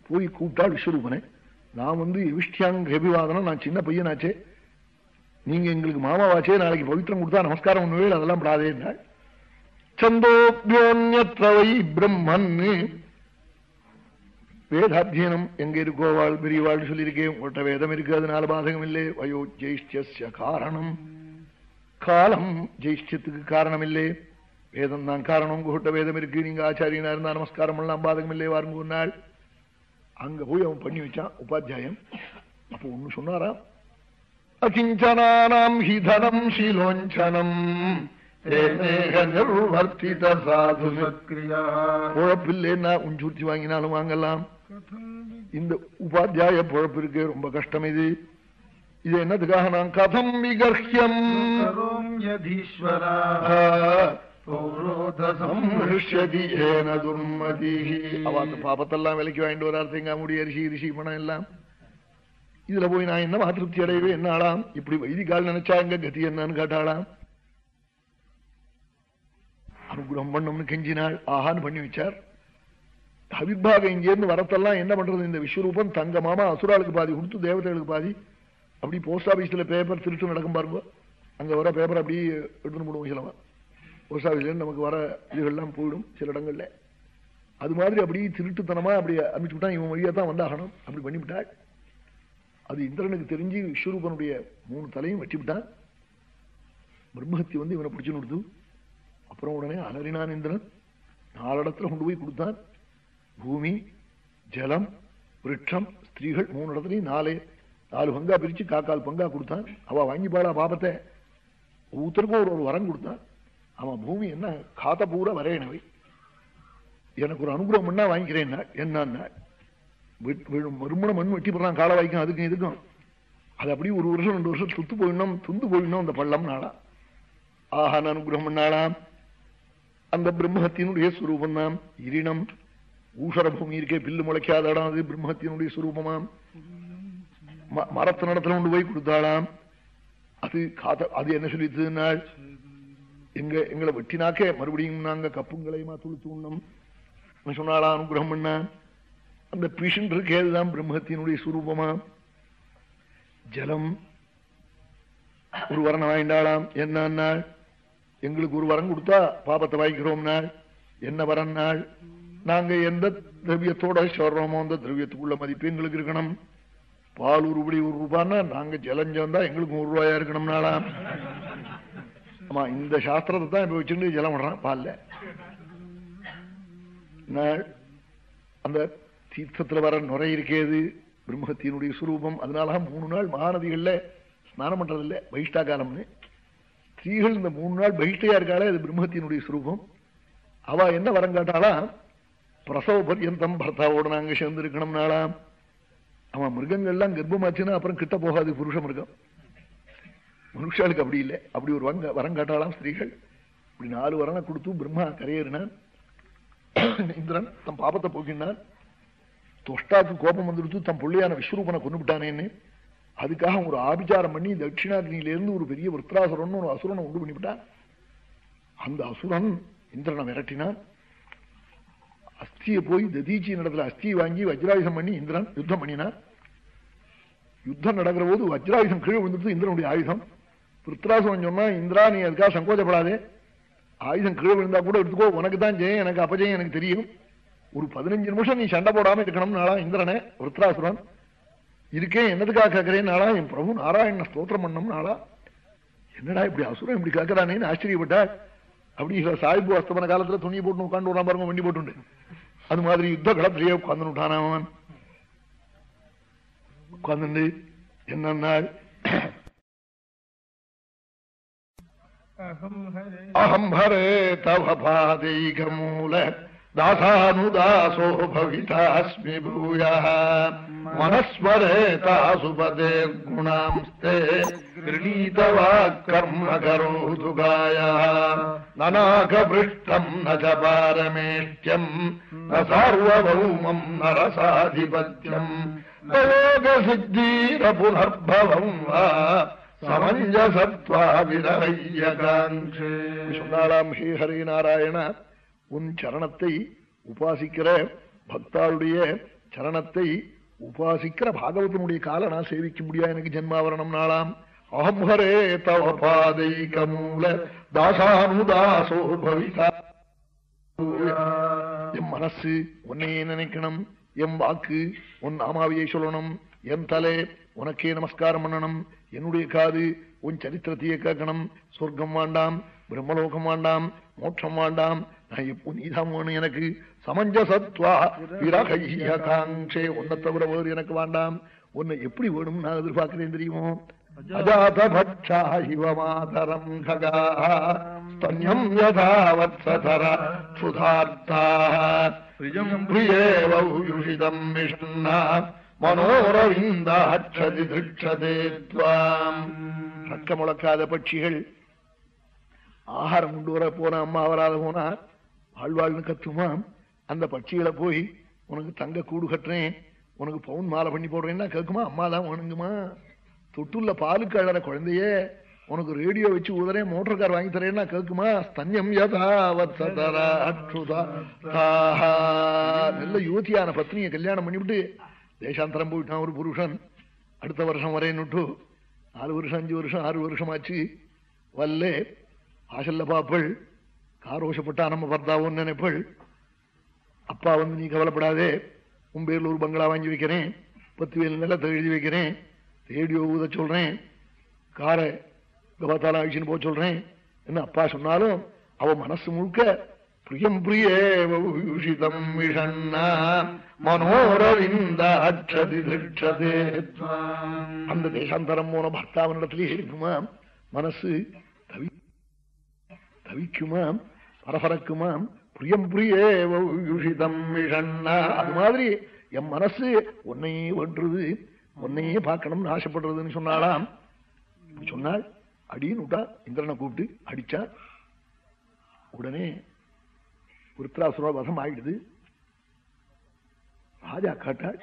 போய் கூப்பிட்டாள் விஸ்வரூபனை. நான் வந்து விஷ்டியாங் ஹெபிவாதனம் நான் சின்ன பையனாச்சே. நீங்க எங்களுக்கு மாமாவாச்சே நாளைக்கு பவித்திரம் கொடுத்தா நமஸ்காரம் ஒண்ணுவே அதெல்லாம் படாதேன்னாள் சந்தோபியோன்யத்ரவை பிரம்மன். வேதாத்தியனம் எங்க இருக்கோவாள் பெரியவாள் சொல்லியிருக்கேன். ஒட்ட வேதம் இருக்கு அதனால பாதகம் இல்லை. வயோ ஜெயிஷ்டிய காரணம். காலம் ஜெயிஷ்டத்துக்கு காரணம் இல்லை. வேதம் தான் காரணம் உங்ககிட்ட வேதம் இருக்கு. நீங்க ஆச்சாரியனா இருந்தா நமஸ்காரம் எல்லாம் பாதகம் இல்லை வாருங்க ஒரு நாள். அங்க போய் அவன் பண்ணி வச்சான் உபாத்தியாயம். அப்போ ஒண்ணு சொன்னாராம் அகிஞ்சனானாம் ஹி தனம் ஷீலோஞ்சனம் நிர்வர்த்தித சாது சத்கிரியா குழப்பில்லைன்னா உஞ்சூர்த்தி வாங்கினாலும் வாங்கலாம். இந்த உபாத்தியாய பொழப்பு இருக்கு ரொம்ப கஷ்டம் இது. இது என்னதுக்காக நான் கதம் விகர்ஹியம். பாபத்தெல்லாம் விலைக்கு வாங்கிட்டு வரார் தேங்காய் முடி அரிசி ரிஷி பணம் எல்லாம். இதுல போய் நான் என்ன திருப்தி அடையவே என்ன ஆளாம் இப்படி வைதிகால் நினைச்சா எங்க கதி என்னன்னு கேட்டாளாம். அனுகிரகம் பண்ணும்னு கெஞ்சினாள். ஆஹான்னு பண்ணி வச்சார். அவிர்பாகம் இங்கேருந்து வரத்தெல்லாம் என்ன பண்றது? இந்த விஸ்வரூபம் தங்க மாமா அசுராளுக்கு பாதி கொடுத்து தேவதைகளுக்கு பாதி. அப்படி போஸ்ட் ஆபீஸ்ல பேப்பர் திருட்டு நடக்கும் பாருங்க. அங்க வர பேப்பர் அப்படியே எடுத்துன்னு போடுவோம் சிலவன். போஸ்ட் நமக்கு வர இதுகள்லாம் போயிடும் சில இடங்கள்ல. அது மாதிரி அப்படியே திருட்டுத்தனமா அப்படி அனுப்பிச்சு விட்டான் இவன் வழியா தான் வந்தாகணும். அப்படி பண்ணிவிட்டாள் அது இந்திரனுக்கு தெரிஞ்சு விஸ்வரூபனுடைய மூணு தலையும் வெட்டி விட்டான். பிரம்மஹத்தி வந்து இவனை பிடிச்சு நிறுத்து அப்புறம் உடனே அலறினான் இந்திரன். நாலிடத்துல கொண்டு போய் கொடுத்தான். பூமி ஜலம் விருட்சம் ஸ்திரீகள் மூணு இடத்துலையும் நாலு நாலு பங்கா பிரிச்சு காக்கால் பங்கா கொடுத்தான். அவ வாங்கி பாடா பாபத்தை? ஒவ்வொருத்தருக்கும் ஒரு ஒரு வரம் கொடுத்தான். அவன் பூமி என்ன? காத்த பூரா வரையணவை எனக்கு ஒரு அனுகிரகம் பண்ணா வாங்கிக்கிறேன் என்னன்னா மறுமணம் மண் வெட்டி போடுறான் கால வாய்க்கும் அதுக்கும் இதுக்கும். அது அப்படியே ஒரு வருஷம் ரெண்டு வருஷம் துத்து போயிடணும் துந்து போயிடணும் அந்த பள்ளம் நாளா. ஆஹான் அனுகிரகம் பண்ணாளாம். அந்த பிரம்மத்தினுடைய சுரூபம் தான் இரினம் ஊஷர பூமி இருக்கே பில்லு முளைக்காத இடம் அது பிரம்மத்தினுடைய சுரூபமாம். மரத்து நடத்துல கொண்டு போய் கொடுத்தாளாம். அது காத்த அது என்ன சொல்லித்துனாள் எங்க எங்களை வெட்டினாக்கே மறுபடியும் நாங்க கப்புங்களையுமா துளுத்து உண்ணம் சொன்னாலா அனுகிரகம் பண்ண? அந்த பிஷன் இருக்கே அதுதான் பிரம்மத்தினுடைய சுரூபமா? ஜலம் ஒரு வரணம் வாங்கிண்டாளாம் என்ன நாள் எங்களுக்கு ஒரு வரம் கொடுத்தா பாபத்தை வாய்க்கிறோம் நாள் என்ன வரம் நாள்? நாங்க எந்த திரவியத்தோட சொல்றோமோ அந்த திரவியத்துக்குள்ள மதிப்பு எங்களுக்கு இருக்கணும். பால் ஒரு ஒரு ரூபான்னா நாங்க ஜலம் சேர்ந்தா எங்களுக்கு ஒரு ரூபாயா இருக்கணும் ஆமா இந்த சாஸ்திரத்தை தான் இப்ப வச்சுட்டு ஜலம் விடுறான் பால்ல. நாள் அந்த தீர்த்தத்துல வர நுரை இருக்கிறது பிரம்மத்தினுடைய சுரூபம். அதனால மூணு நாள் மகாநதிகள்ல ஸ்நானம் பண்றது இல்ல பகிஷ்டா காலம்னு ஸ்திரீகள் இந்த மூணு நாள் பகிஷ்டையா இருக்காளே அது பிரம்மத்தினுடைய சுரூபம். அவ என்ன வரம் காட்டாளா பிரசவ பர்யந்தம் பர்த்தாவோட நாங்க சேர்ந்து இருக்கணும்னாலாம் அவன் மிருகங்கள்லாம் கர்ப்பமாச்சுன்னா அப்புறம் கிட்ட போகாது புருஷ மிருகம். மனுஷாளுக்கு அப்படி இல்லை. அப்படி ஒரு வங்க வரம் காட்டாளாம் ஸ்திரீகள். இப்படி நாலு வரனை கொடுத்து பிரம்மா கரையேறினான். இந்திரன் தன் பாபத்தை போக்கினான். தொஷ்டாக்கு கோபம் வந்துடுத்து தன் பிள்ளையான விஸ்வரூபனை கொண்டு விட்டானேன்னு அதுக்காக ஒரு ஆபிச்சாரம் பண்ணி தட்சிணாகினியிலிருந்து ஒரு பெரிய விருத்ராசுரன் ஒரு அசுரனை உண்டு பண்ணிவிட்டான். அந்த அசுரன் இந்திரனை விரட்டினான் அஸ்தியை போய் ததீச்சி நடத்துல அஸ்தியை வாங்கி வஜ்ராயுதம் பண்ணி இந்திரன் யுத்தம் பண்ணினா யுத்தம் நடக்கிற போது வஜ்ராயுதம் கீழே விழுந்துட்டு இந்திரனுடைய ஆயுதம். பிருத்ராசுரன் சொன்னா இந்திரா நீ அதுக்காக சங்கோச்சப்படாதே ஆயுதம் கீழே விழுந்தா கூட எடுத்துக்கோ உனக்கு தான் ஜெயம் எனக்கு அப்பஜயம் எனக்கு தெரியும். ஒரு பதினஞ்சு நிமிஷம் நீ சண்டை போடாம இருக்கணும் நாளா இந்திரனே விருத்ராசுரன் இருக்கேன் என்னதுக்காக கேட்கிறேன் நாளா என் பிரபு நாராயண ஸ்தோத்திரம் பண்ணணும் நாளா என்னடா இப்படி அசுரம் இப்படி கேட்கிறானேன்னு ஆச்சரியப்பட்டார். அப்படி சாய்பு அஸ்தமன காலத்துல துணி போட்டு உட்காந்து விடாம பாருங்க வண்டி போட்டு அது மாதிரி யுத்த களத்திலேயே உட்கார்ந்து விட்டான் அவன். உட்கார்ந்து என்னன்னா अहं हरे। तव पादैकमूल दासानुदासो भवितास्मि भूयः। मनस्मरे तासुपदे गुणांस्ते। गृणीतवाक् कर्म करोतु गायः। न नाकपृष्ठम् न च पारमेष्ट्यम् न सार्वभौमम् न रसाधिपत्यम् न लोकसिद्धीरपुनर्भवम् वा। சொன்னாலாம் ஹே ஹரி நாராயண உன் சரணத்தை உபாசிக்கிற பக்தாளுடைய சரணத்தை உபாசிக்கிற பாகவதனுடைய கால நான் சேவிக்க முடியாது எனக்கு ஜென்மாவரணம் நாளாம். அகம் ஹரே தவ பாதை கமூல தாசானுதாசோ பவிதா. என் மனசு உன்னையே நினைக்கணும். என் வாக்கு உன் நாமாவியை சொல்லணும். என் தலை உனக்கே நமஸ்காரம் பண்ணணும். என்னுடைய காது உன் சரித்திரத்தையே கேட்கணும். சொர்க்கம் வேண்டாம் பிரம்மலோகம் வேண்டாம் மோட்சம் வேண்டாம். நான் எப்போ நீதான் வேணும் எனக்கு? சமஞ்சசத்வா விரகைய காங்கே உன்னை தவிர வேறு எனக்கு வேண்டாம். உன்னை எப்படி வேணும் நான் எதிர்பார்க்கிறேன் தெரியுமோ? அஜாதபட்சா இவ மாதரம் ககாஸ்தன்யம் யதாவத்சதர விஷன்னா மனோரவிந்தாட்சதி திருட்சதே துவாம். ரக்க முழக்காத பட்சிகள் ஆகாரம் கொண்டு வர போன அம்மா வராத போனா வாழ்வாழ்னு கத்துமாம். அந்த பட்சிகளை போய் உனக்கு தங்க கூடு கட்டுறேன். உனக்கு பவுன் மாலை பண்ணி போடுறேன்னா கேட்குமா அம்மா தான் வேணுங்குமா? தொட்டுள்ள பாலுக்கு அழற குழந்தைய உனக்கு ரேடியோ வச்சு உதறேன் மோட்டர் கார் வாங்கி தரேன்னா கேட்குமா ஸ்தன்யம் நல்ல யுவதியான பத்னியை கல்யாணம் பண்ணிவிட்டு தேசாந்தரம் போயிட்டான் ஒரு புருஷன். அடுத்த வருஷம் வரேன்னுட்டு நாலு வருஷம் அஞ்சு வருஷம் ஆறு வருஷம் ஆச்சு வல்லே வாசல்ல பாப்பள் காரோஷப்பட்டா நம்ம பர்த்தாவோன்னு நினைப்பள். அப்பா வந்து நீ கவலைப்படாதே உன் பேர்ல ஒரு பங்களா வாங்கி வைக்கிறேன். பத்து வேலு நிலத்தை எழுதி வைக்கிறேன். ரேடியோ ஊத சொல்றேன். காரை கபாத்தால அழிச்சுன்னு போக சொல்றேன். என்ன அப்பா சொன்னாலும் அவன் மனசு முழுக்க பிரியம் பிரியேஷிதம் விஷன்னா மனோரவிந்த அச்சதி திருட்சதே அந்த தேசாந்தரம் போன பர்த்தாவனிடத்திலே இருக்குமாம் மனசு தவி தவிக்குமாம் பரபரக்குமாம் பிரியம் பிரியேஷிதம் விஷன்னா அது மாதிரி என் மனசு உன்னையே வென்றுது உன்னையே பார்க்கணும்னு ஆசைப்படுறதுன்னு சொன்னாலாம் சொன்னாள் அடின்னு விட்டா இந்திரனை கூப்பிட்டு அடிச்சா உடனே விருத்ராசுரோட வசம் ஆயிடுது ராஜா கேட்டாள்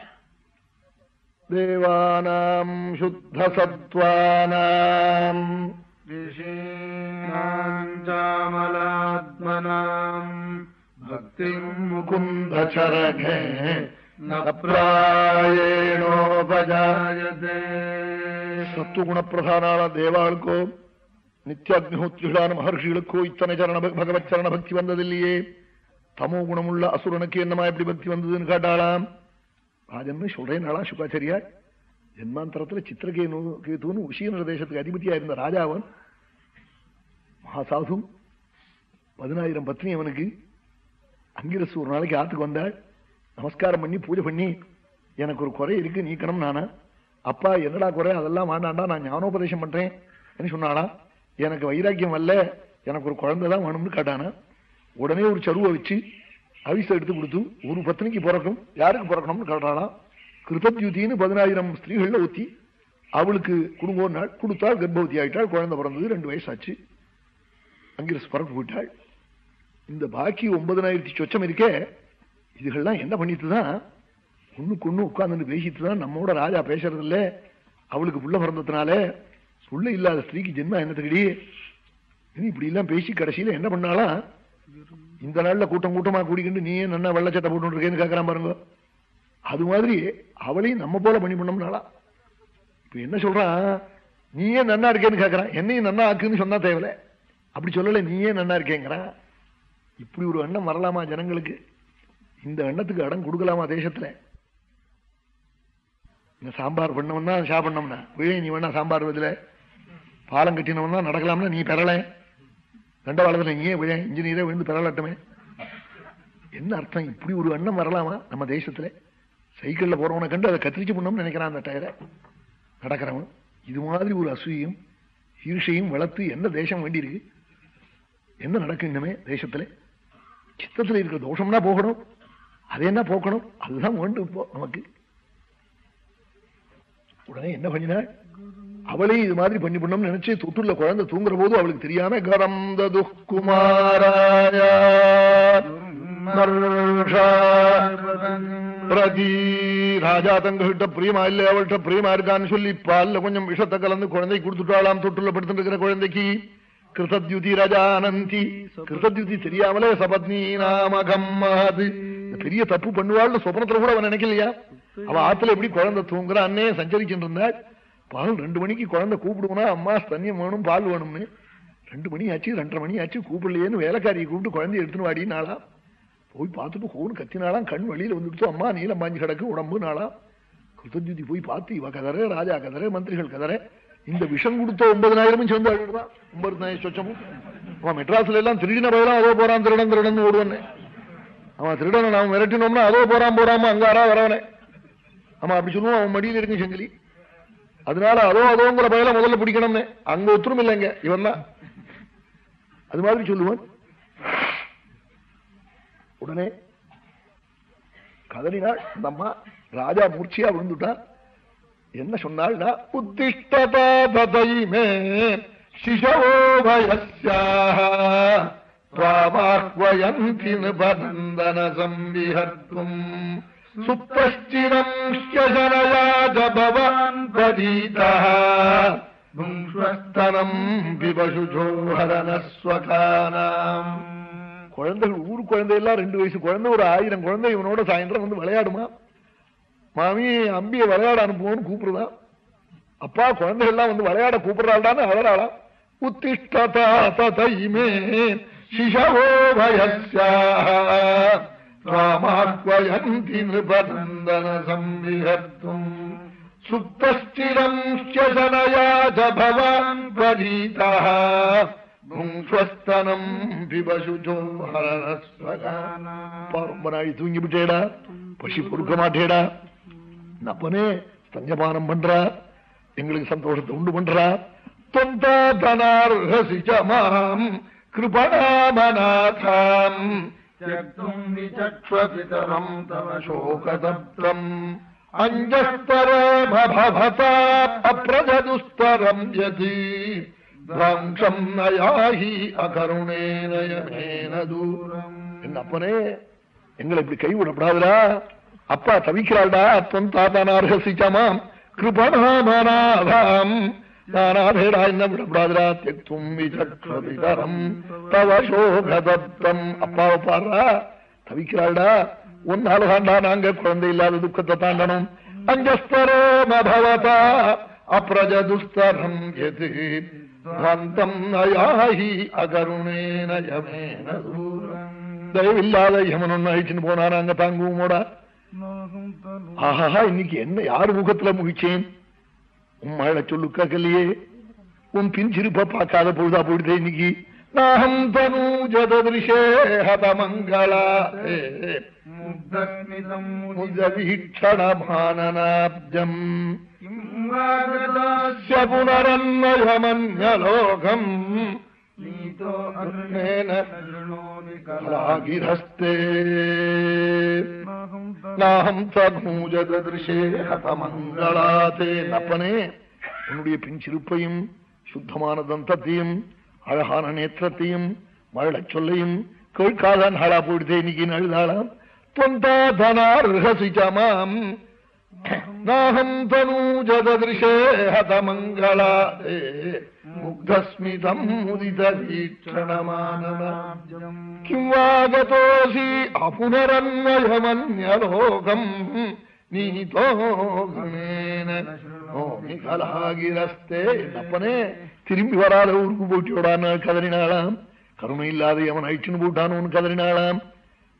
தேவானாம் சுத்த சத்வானாம் ரிஷீணாஞ்சாமலாத்மனாம் பக்தி முகுந்த சரணே நப்ராயேணோபஜாயதே சத்துகுணப்பிரதானான தேவாளுக்கோ நித்யாக்னிஹோத்ரிகளான மகர்ஷிகளுக்கோ இத்தனை சரண பகவத் சரண பக்தி வந்ததில்லையே தமோ குணமுள்ள அசுரனுக்கு என்னமா எப்படி பக்தி வந்ததுன்னு கேட்டாளாம்? ராஜன் சொல்றேன் நாளா சுகாச்சாரியார். ஜென்மாந்தரத்துல சித்திரகேனு கேதுன்னு உஷீன தேசத்துக்கு அதிபதியா இருந்த ராஜாவன் மகாசாது பதினாயிரம் பத்னி அவனுக்கு அங்கிரசு ஒரு நாளைக்கு ஆத்துக்கு வந்தாள். நமஸ்காரம் பண்ணி பூஜை பண்ணி எனக்கு ஒரு குறை இருக்கு நீக்கணும் நானா? அப்பா என்னடா குறை? அதெல்லாம் வேண்டாண்டா நான் ஞானோபதேசம் பண்றேன் என்ன சொன்னாடா எனக்கு வைராக்கியம் வரல எனக்கு ஒரு குழந்தை தான் வேணும்னு கேட்டானா? உடனே ஒரு சருவை வச்சு அவிசை எடுத்து கொடுத்து ஒரு பத்னிக்கு பிறக்கும் யாருக்கு பிறக்கணும்னு கேட்டாலாம் கிருதத்யுத்தின்னு பதினாயிரம் ஸ்திரீகள்ல ஒத்தி அவளுக்கு குடும்பம் நாள் கொடுத்தாள் கர்ப்பவதி ஆயிட்டாள் குழந்தை பிறந்தது ரெண்டு வயசாச்சு. அங்கிருந்து பறந்து போயிட்டாள். இந்த பாக்கி ஒன்பதனாயிரத்தி சொச்சம் இருக்கே இதுகள்லாம் என்ன பண்ணிட்டு தான் ஒண்ணுக்கு ஒண்ணு உட்கார்ந்து பேசிட்டு தான் நம்மோட ராஜா பேசுறது இல்ல அவளுக்கு புள்ள பிறந்ததுனால புள்ள இல்லாத ஸ்திரீக்கு ஜென்மா என்னத்துக்கடி? இனி இப்படி எல்லாம் பேசி கடைசியில என்ன பண்ணாலாம்? இந்த நாள்ல கூட்டம் கூட்டமா கூடிக்கிட்டு நீ ஏன் நல்லா வெள்ளச்சட்டை போட்டு இருக்கேன்னு கேட்கறான் பாருங்க. அது மாதிரி அவளையும் நம்ம போல பண்ணி பண்ணோம்னாலா இப்ப என்ன சொல்றான்? நீயே நன்னா இருக்கேன்னு கேட்கறான் என்னையும் நன்னா ஆக்குன்னு சொன்னா தேவையில்ல. அப்படி சொல்லல நீயே நன்னா இருக்கேங்கிறான். இப்படி ஒரு எண்ணம் வரலாமா ஜனங்களுக்கு? இந்த எண்ணத்துக்கு இடம் கொடுக்கலாமா தேசத்துல? இந்த சாம்பார் பண்ணவன் தான் சாப்பிடணும்னா விழை நீ வேணா சாம்பார் பதில பாலம் கட்டினவன் தான் நடக்கலாம்னா நீ பெறலை. தண்டவாளத்துல நீயே விழ இன்ஜினியரே விழுந்து பெறலாட்டமே என்ன அர்த்தம்? இப்படி ஒரு எண்ணம் வரலாமா நம்ம தேசத்துல? சைக்கிள்ல போறவனை கண்டு அதை கத்திரிச்சு பண்ணோம்னு நினைக்கிறான் அந்த டயரை. நடக்கிறவன். இது மாதிரி ஒரு அசூயும் ஈர்ஷையும் வளர்த்து என்ன தேசம் வேண்டியிருக்கு என்ன நடக்கும் இன்னமே தேசத்துல? சித்தத்துல இருக்கிற தோஷம்னா போகணும். அதை என்ன போக்கணும்? அதுதான் வேண்டும் இப்போ நமக்கு. உடனே என்ன பண்ணினா அவளையும் இது மாதிரி பண்ணி பண்ணோம்னு நினைச்சு தொட்டுள்ள குழந்தை தூங்குற போது அவளுக்கு தெரியாம கரந்த துக்குமாராய ராஜா தங்ககிட்ட பிரியமா இல்ல அவள்கிட்ட பிரியமா இருக்கான்னு சொல்லி பால்ல கொஞ்சம் விஷத்தை கலந்து குழந்தை கொடுத்துட்டாளாம் தொட்டுள்ள படுத்துட்டு இருக்கிற குழந்தைக்கு. கிருதத்யுதி ரஜானந்தி. கிருதத்யுதி தெரியாமலே சபத்னி நாமகம் மகது பெரிய தப்பு பண்ணுவாள்னு சொப்னத்துல கூட அவன் நினைக்கலையா? அவ ஆத்துல எப்படி குழந்தை தூங்குற அன்னே சஞ்சரிக்கின்றிருந்தாள். பால் ரெண்டு மணிக்கு குழந்தை கூப்பிடுவோம்னா அம்மா தண்ணியம் வேணும் பால் வேணும்னு. ரெண்டு மணி ஆச்சு ரெண்டரை மணி ஆச்சு கூப்பிடலையேன்னு வேலைக்காரியை கூப்பிட்டு குழந்தைய எடுத்துன்னு வாடினாளா போய் பார்த்துட்டு கோன்னு கத்தினாலாம் கண் வழியில் வந்துடுத்து அம்மா நீலம் பாஞ்சு கிடக்கு உடம்பு நாளா. கிருத்தஞ்சுதி போய் பார்த்து இவ கதற ராஜா கதற மந்திரிகள் கதற. இந்த விஷம் கொடுத்த ஒன்பதனாயிரமும் சேர்ந்து அழுதான் ஒன்பதாயிரம் சொச்சமும். அவன் மெட்ராஸ்ல எல்லாம் திருடின பயிலாம் அதோ போறான் திருடன் திருடன் ஓடுவனே. அவன் திருடனை நாம் மிரட்டினோம்னா அதோ போறான் போறாம அங்காரா வரவனே. ஆமா அப்படி சொல்லுவோம் அவன் மடியில் இருக்கு செங்கிலி. அதனால அதோ அதோங்கிற பயல முதல்ல பிடிக்கணும்னு. அங்க ஒத்துரும் இல்லைங்க இவன் தான். அது மாதிரி சொல்லுவான். உடனே கதறினாள் நம்ம ராஜா மூர்ச்சியா விழுந்துட்டான். என்ன சொன்னாள்னா உத்திஷ்டதாதைமே சிசவோ பயஸ்யாஹ்வயந்தி நிபந்தன சம்பிஹர்த்தும். சுப்ரஷ்டிரம் பவான் பரீதா புங்ஸ்வஸ்தனம் விபசுஜோஹரணஸ்வகானாம் குழந்தைகள் ஊர் குழந்தை எல்லாம் ரெண்டு வயசு. குழந்தை ஒரு ஆயிரம் குழந்தை இவனோட சாயந்தரம் வந்து விளையாடுமா? மாமி அம்பிய விளையாட அனுப்புவோம்னு கூப்பிடுதான் அப்பா குழந்தைகள் எல்லாம் வந்து விளையாட கூப்பிடுறாடான்னு அழறாளாம் உத்திஷ்டதாதைமே சிசவோ பயஸ்யாமாத்வயந்தி நிபந்தன சம்விஹர்த்தும் சுப்தஸ்திரம் சனயாஜ பவான் பரீதா புங்ஸ்வஸ்தனம் பிபசுஜோ ரொம்ப நாளி தூங்கி விட்டேடா பசி பொறுக்க மாட்டேடா நப்பனே ஸ்தஞ்சபானம் பண்றா. எங்களுக்கு சந்தோஷத்தை உண்டு பண்றா தொந்தாதனார்ஹசிச்சமாம் கிருபணாமநாதாம் त्यक्तुम् विचक्ष्वपितरम् तव சோகதப்தம் அஞ்சஸ்தரமபவதா அப்ரஜதுஸ்தரம் யதி துவம்சம் நயாஹி அகருணேனயமேன தூரம் என்ன அப்பனே எங்களை இப்படி கைவிடப்படாதுடா அப்பா தவிக்கிறாள்டா தொன் தாத்தானார்ஹசிச்சமாம் கிருபணாமநாதாம் நானாதேடா என்ன விடப்படாதுடா தெக்தும் விசக்ஷதிதரம் தவ சோகதப்தம் அப்பாவை பாடுறா? தவிக்கிறாள்டா? ஒன்னால தாண்டா நாங்க குழந்தை இல்லாத துக்கத்தை தாண்டணும். அஞ்சஸ்தரோமபவதா அப்ரஜதுஸ்தரம் எது? துவந்தம் நயாஹி அகருணேன யமேன தயவில்லாத யமன் அழிச்சுன்னு போனா நாங்க தாங்குவோமோடா? ஆஹா இன்னைக்கு என்ன யார் முகத்துல முகிச்சேன்? உம்மாளை சொல்லு கேட்கலையே உன் பிஞ்சிருப்ப பார்க்காத பொழுதா போயிடுதே இன்னைக்கு நாகம் தனூஜதே ஹதமங்களா முதவீக்ஷணமானநாப்ஜம் புனரன்னயமன்யலோகம் किम् वागदास्य புனரன்மயமன்யலோகம் नीतो अग्नेन अग्रणोनि கலாகிரஸ்தே कलाहम् நாகம் தூஜததிருஷே ஹதமங்களாதே அப்பனே உன்னுடைய பின் சிறுப்பையும் சுத்தமான தந்தத்தையும் அழகான நேத்திரத்தையும் மழச் சொல்லையும் கேட்காத நாளா போயிடுதே இன்னைக்கு அழுதாளாம் தொந்தாதனார்ஹசிச்சமாம் நாகம் தனூஜததிருஷே ஹதமங்களாதே முக்தஸ்மிதம் முதித வீட்சணமானன கிம் வாகதோசி அபுனரன்வயமன்யலோகம் நீதோ கணேன நோமி கலாகிரஸ்தே அப்பனே திரும்பி வராத ஊருக்கு போட்டியோடான்னு கதறினாளாம் கருணை இல்லாத அவன் அழிச்சுன்னு போட்டானு கதறினாளாம்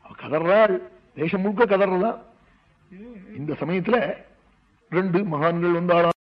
அவ கதறாள் தேசம் முழுக்க கதறலாம் இந்த சமயத்துல ரெண்டு மகான்கள் வந்தாளாம்.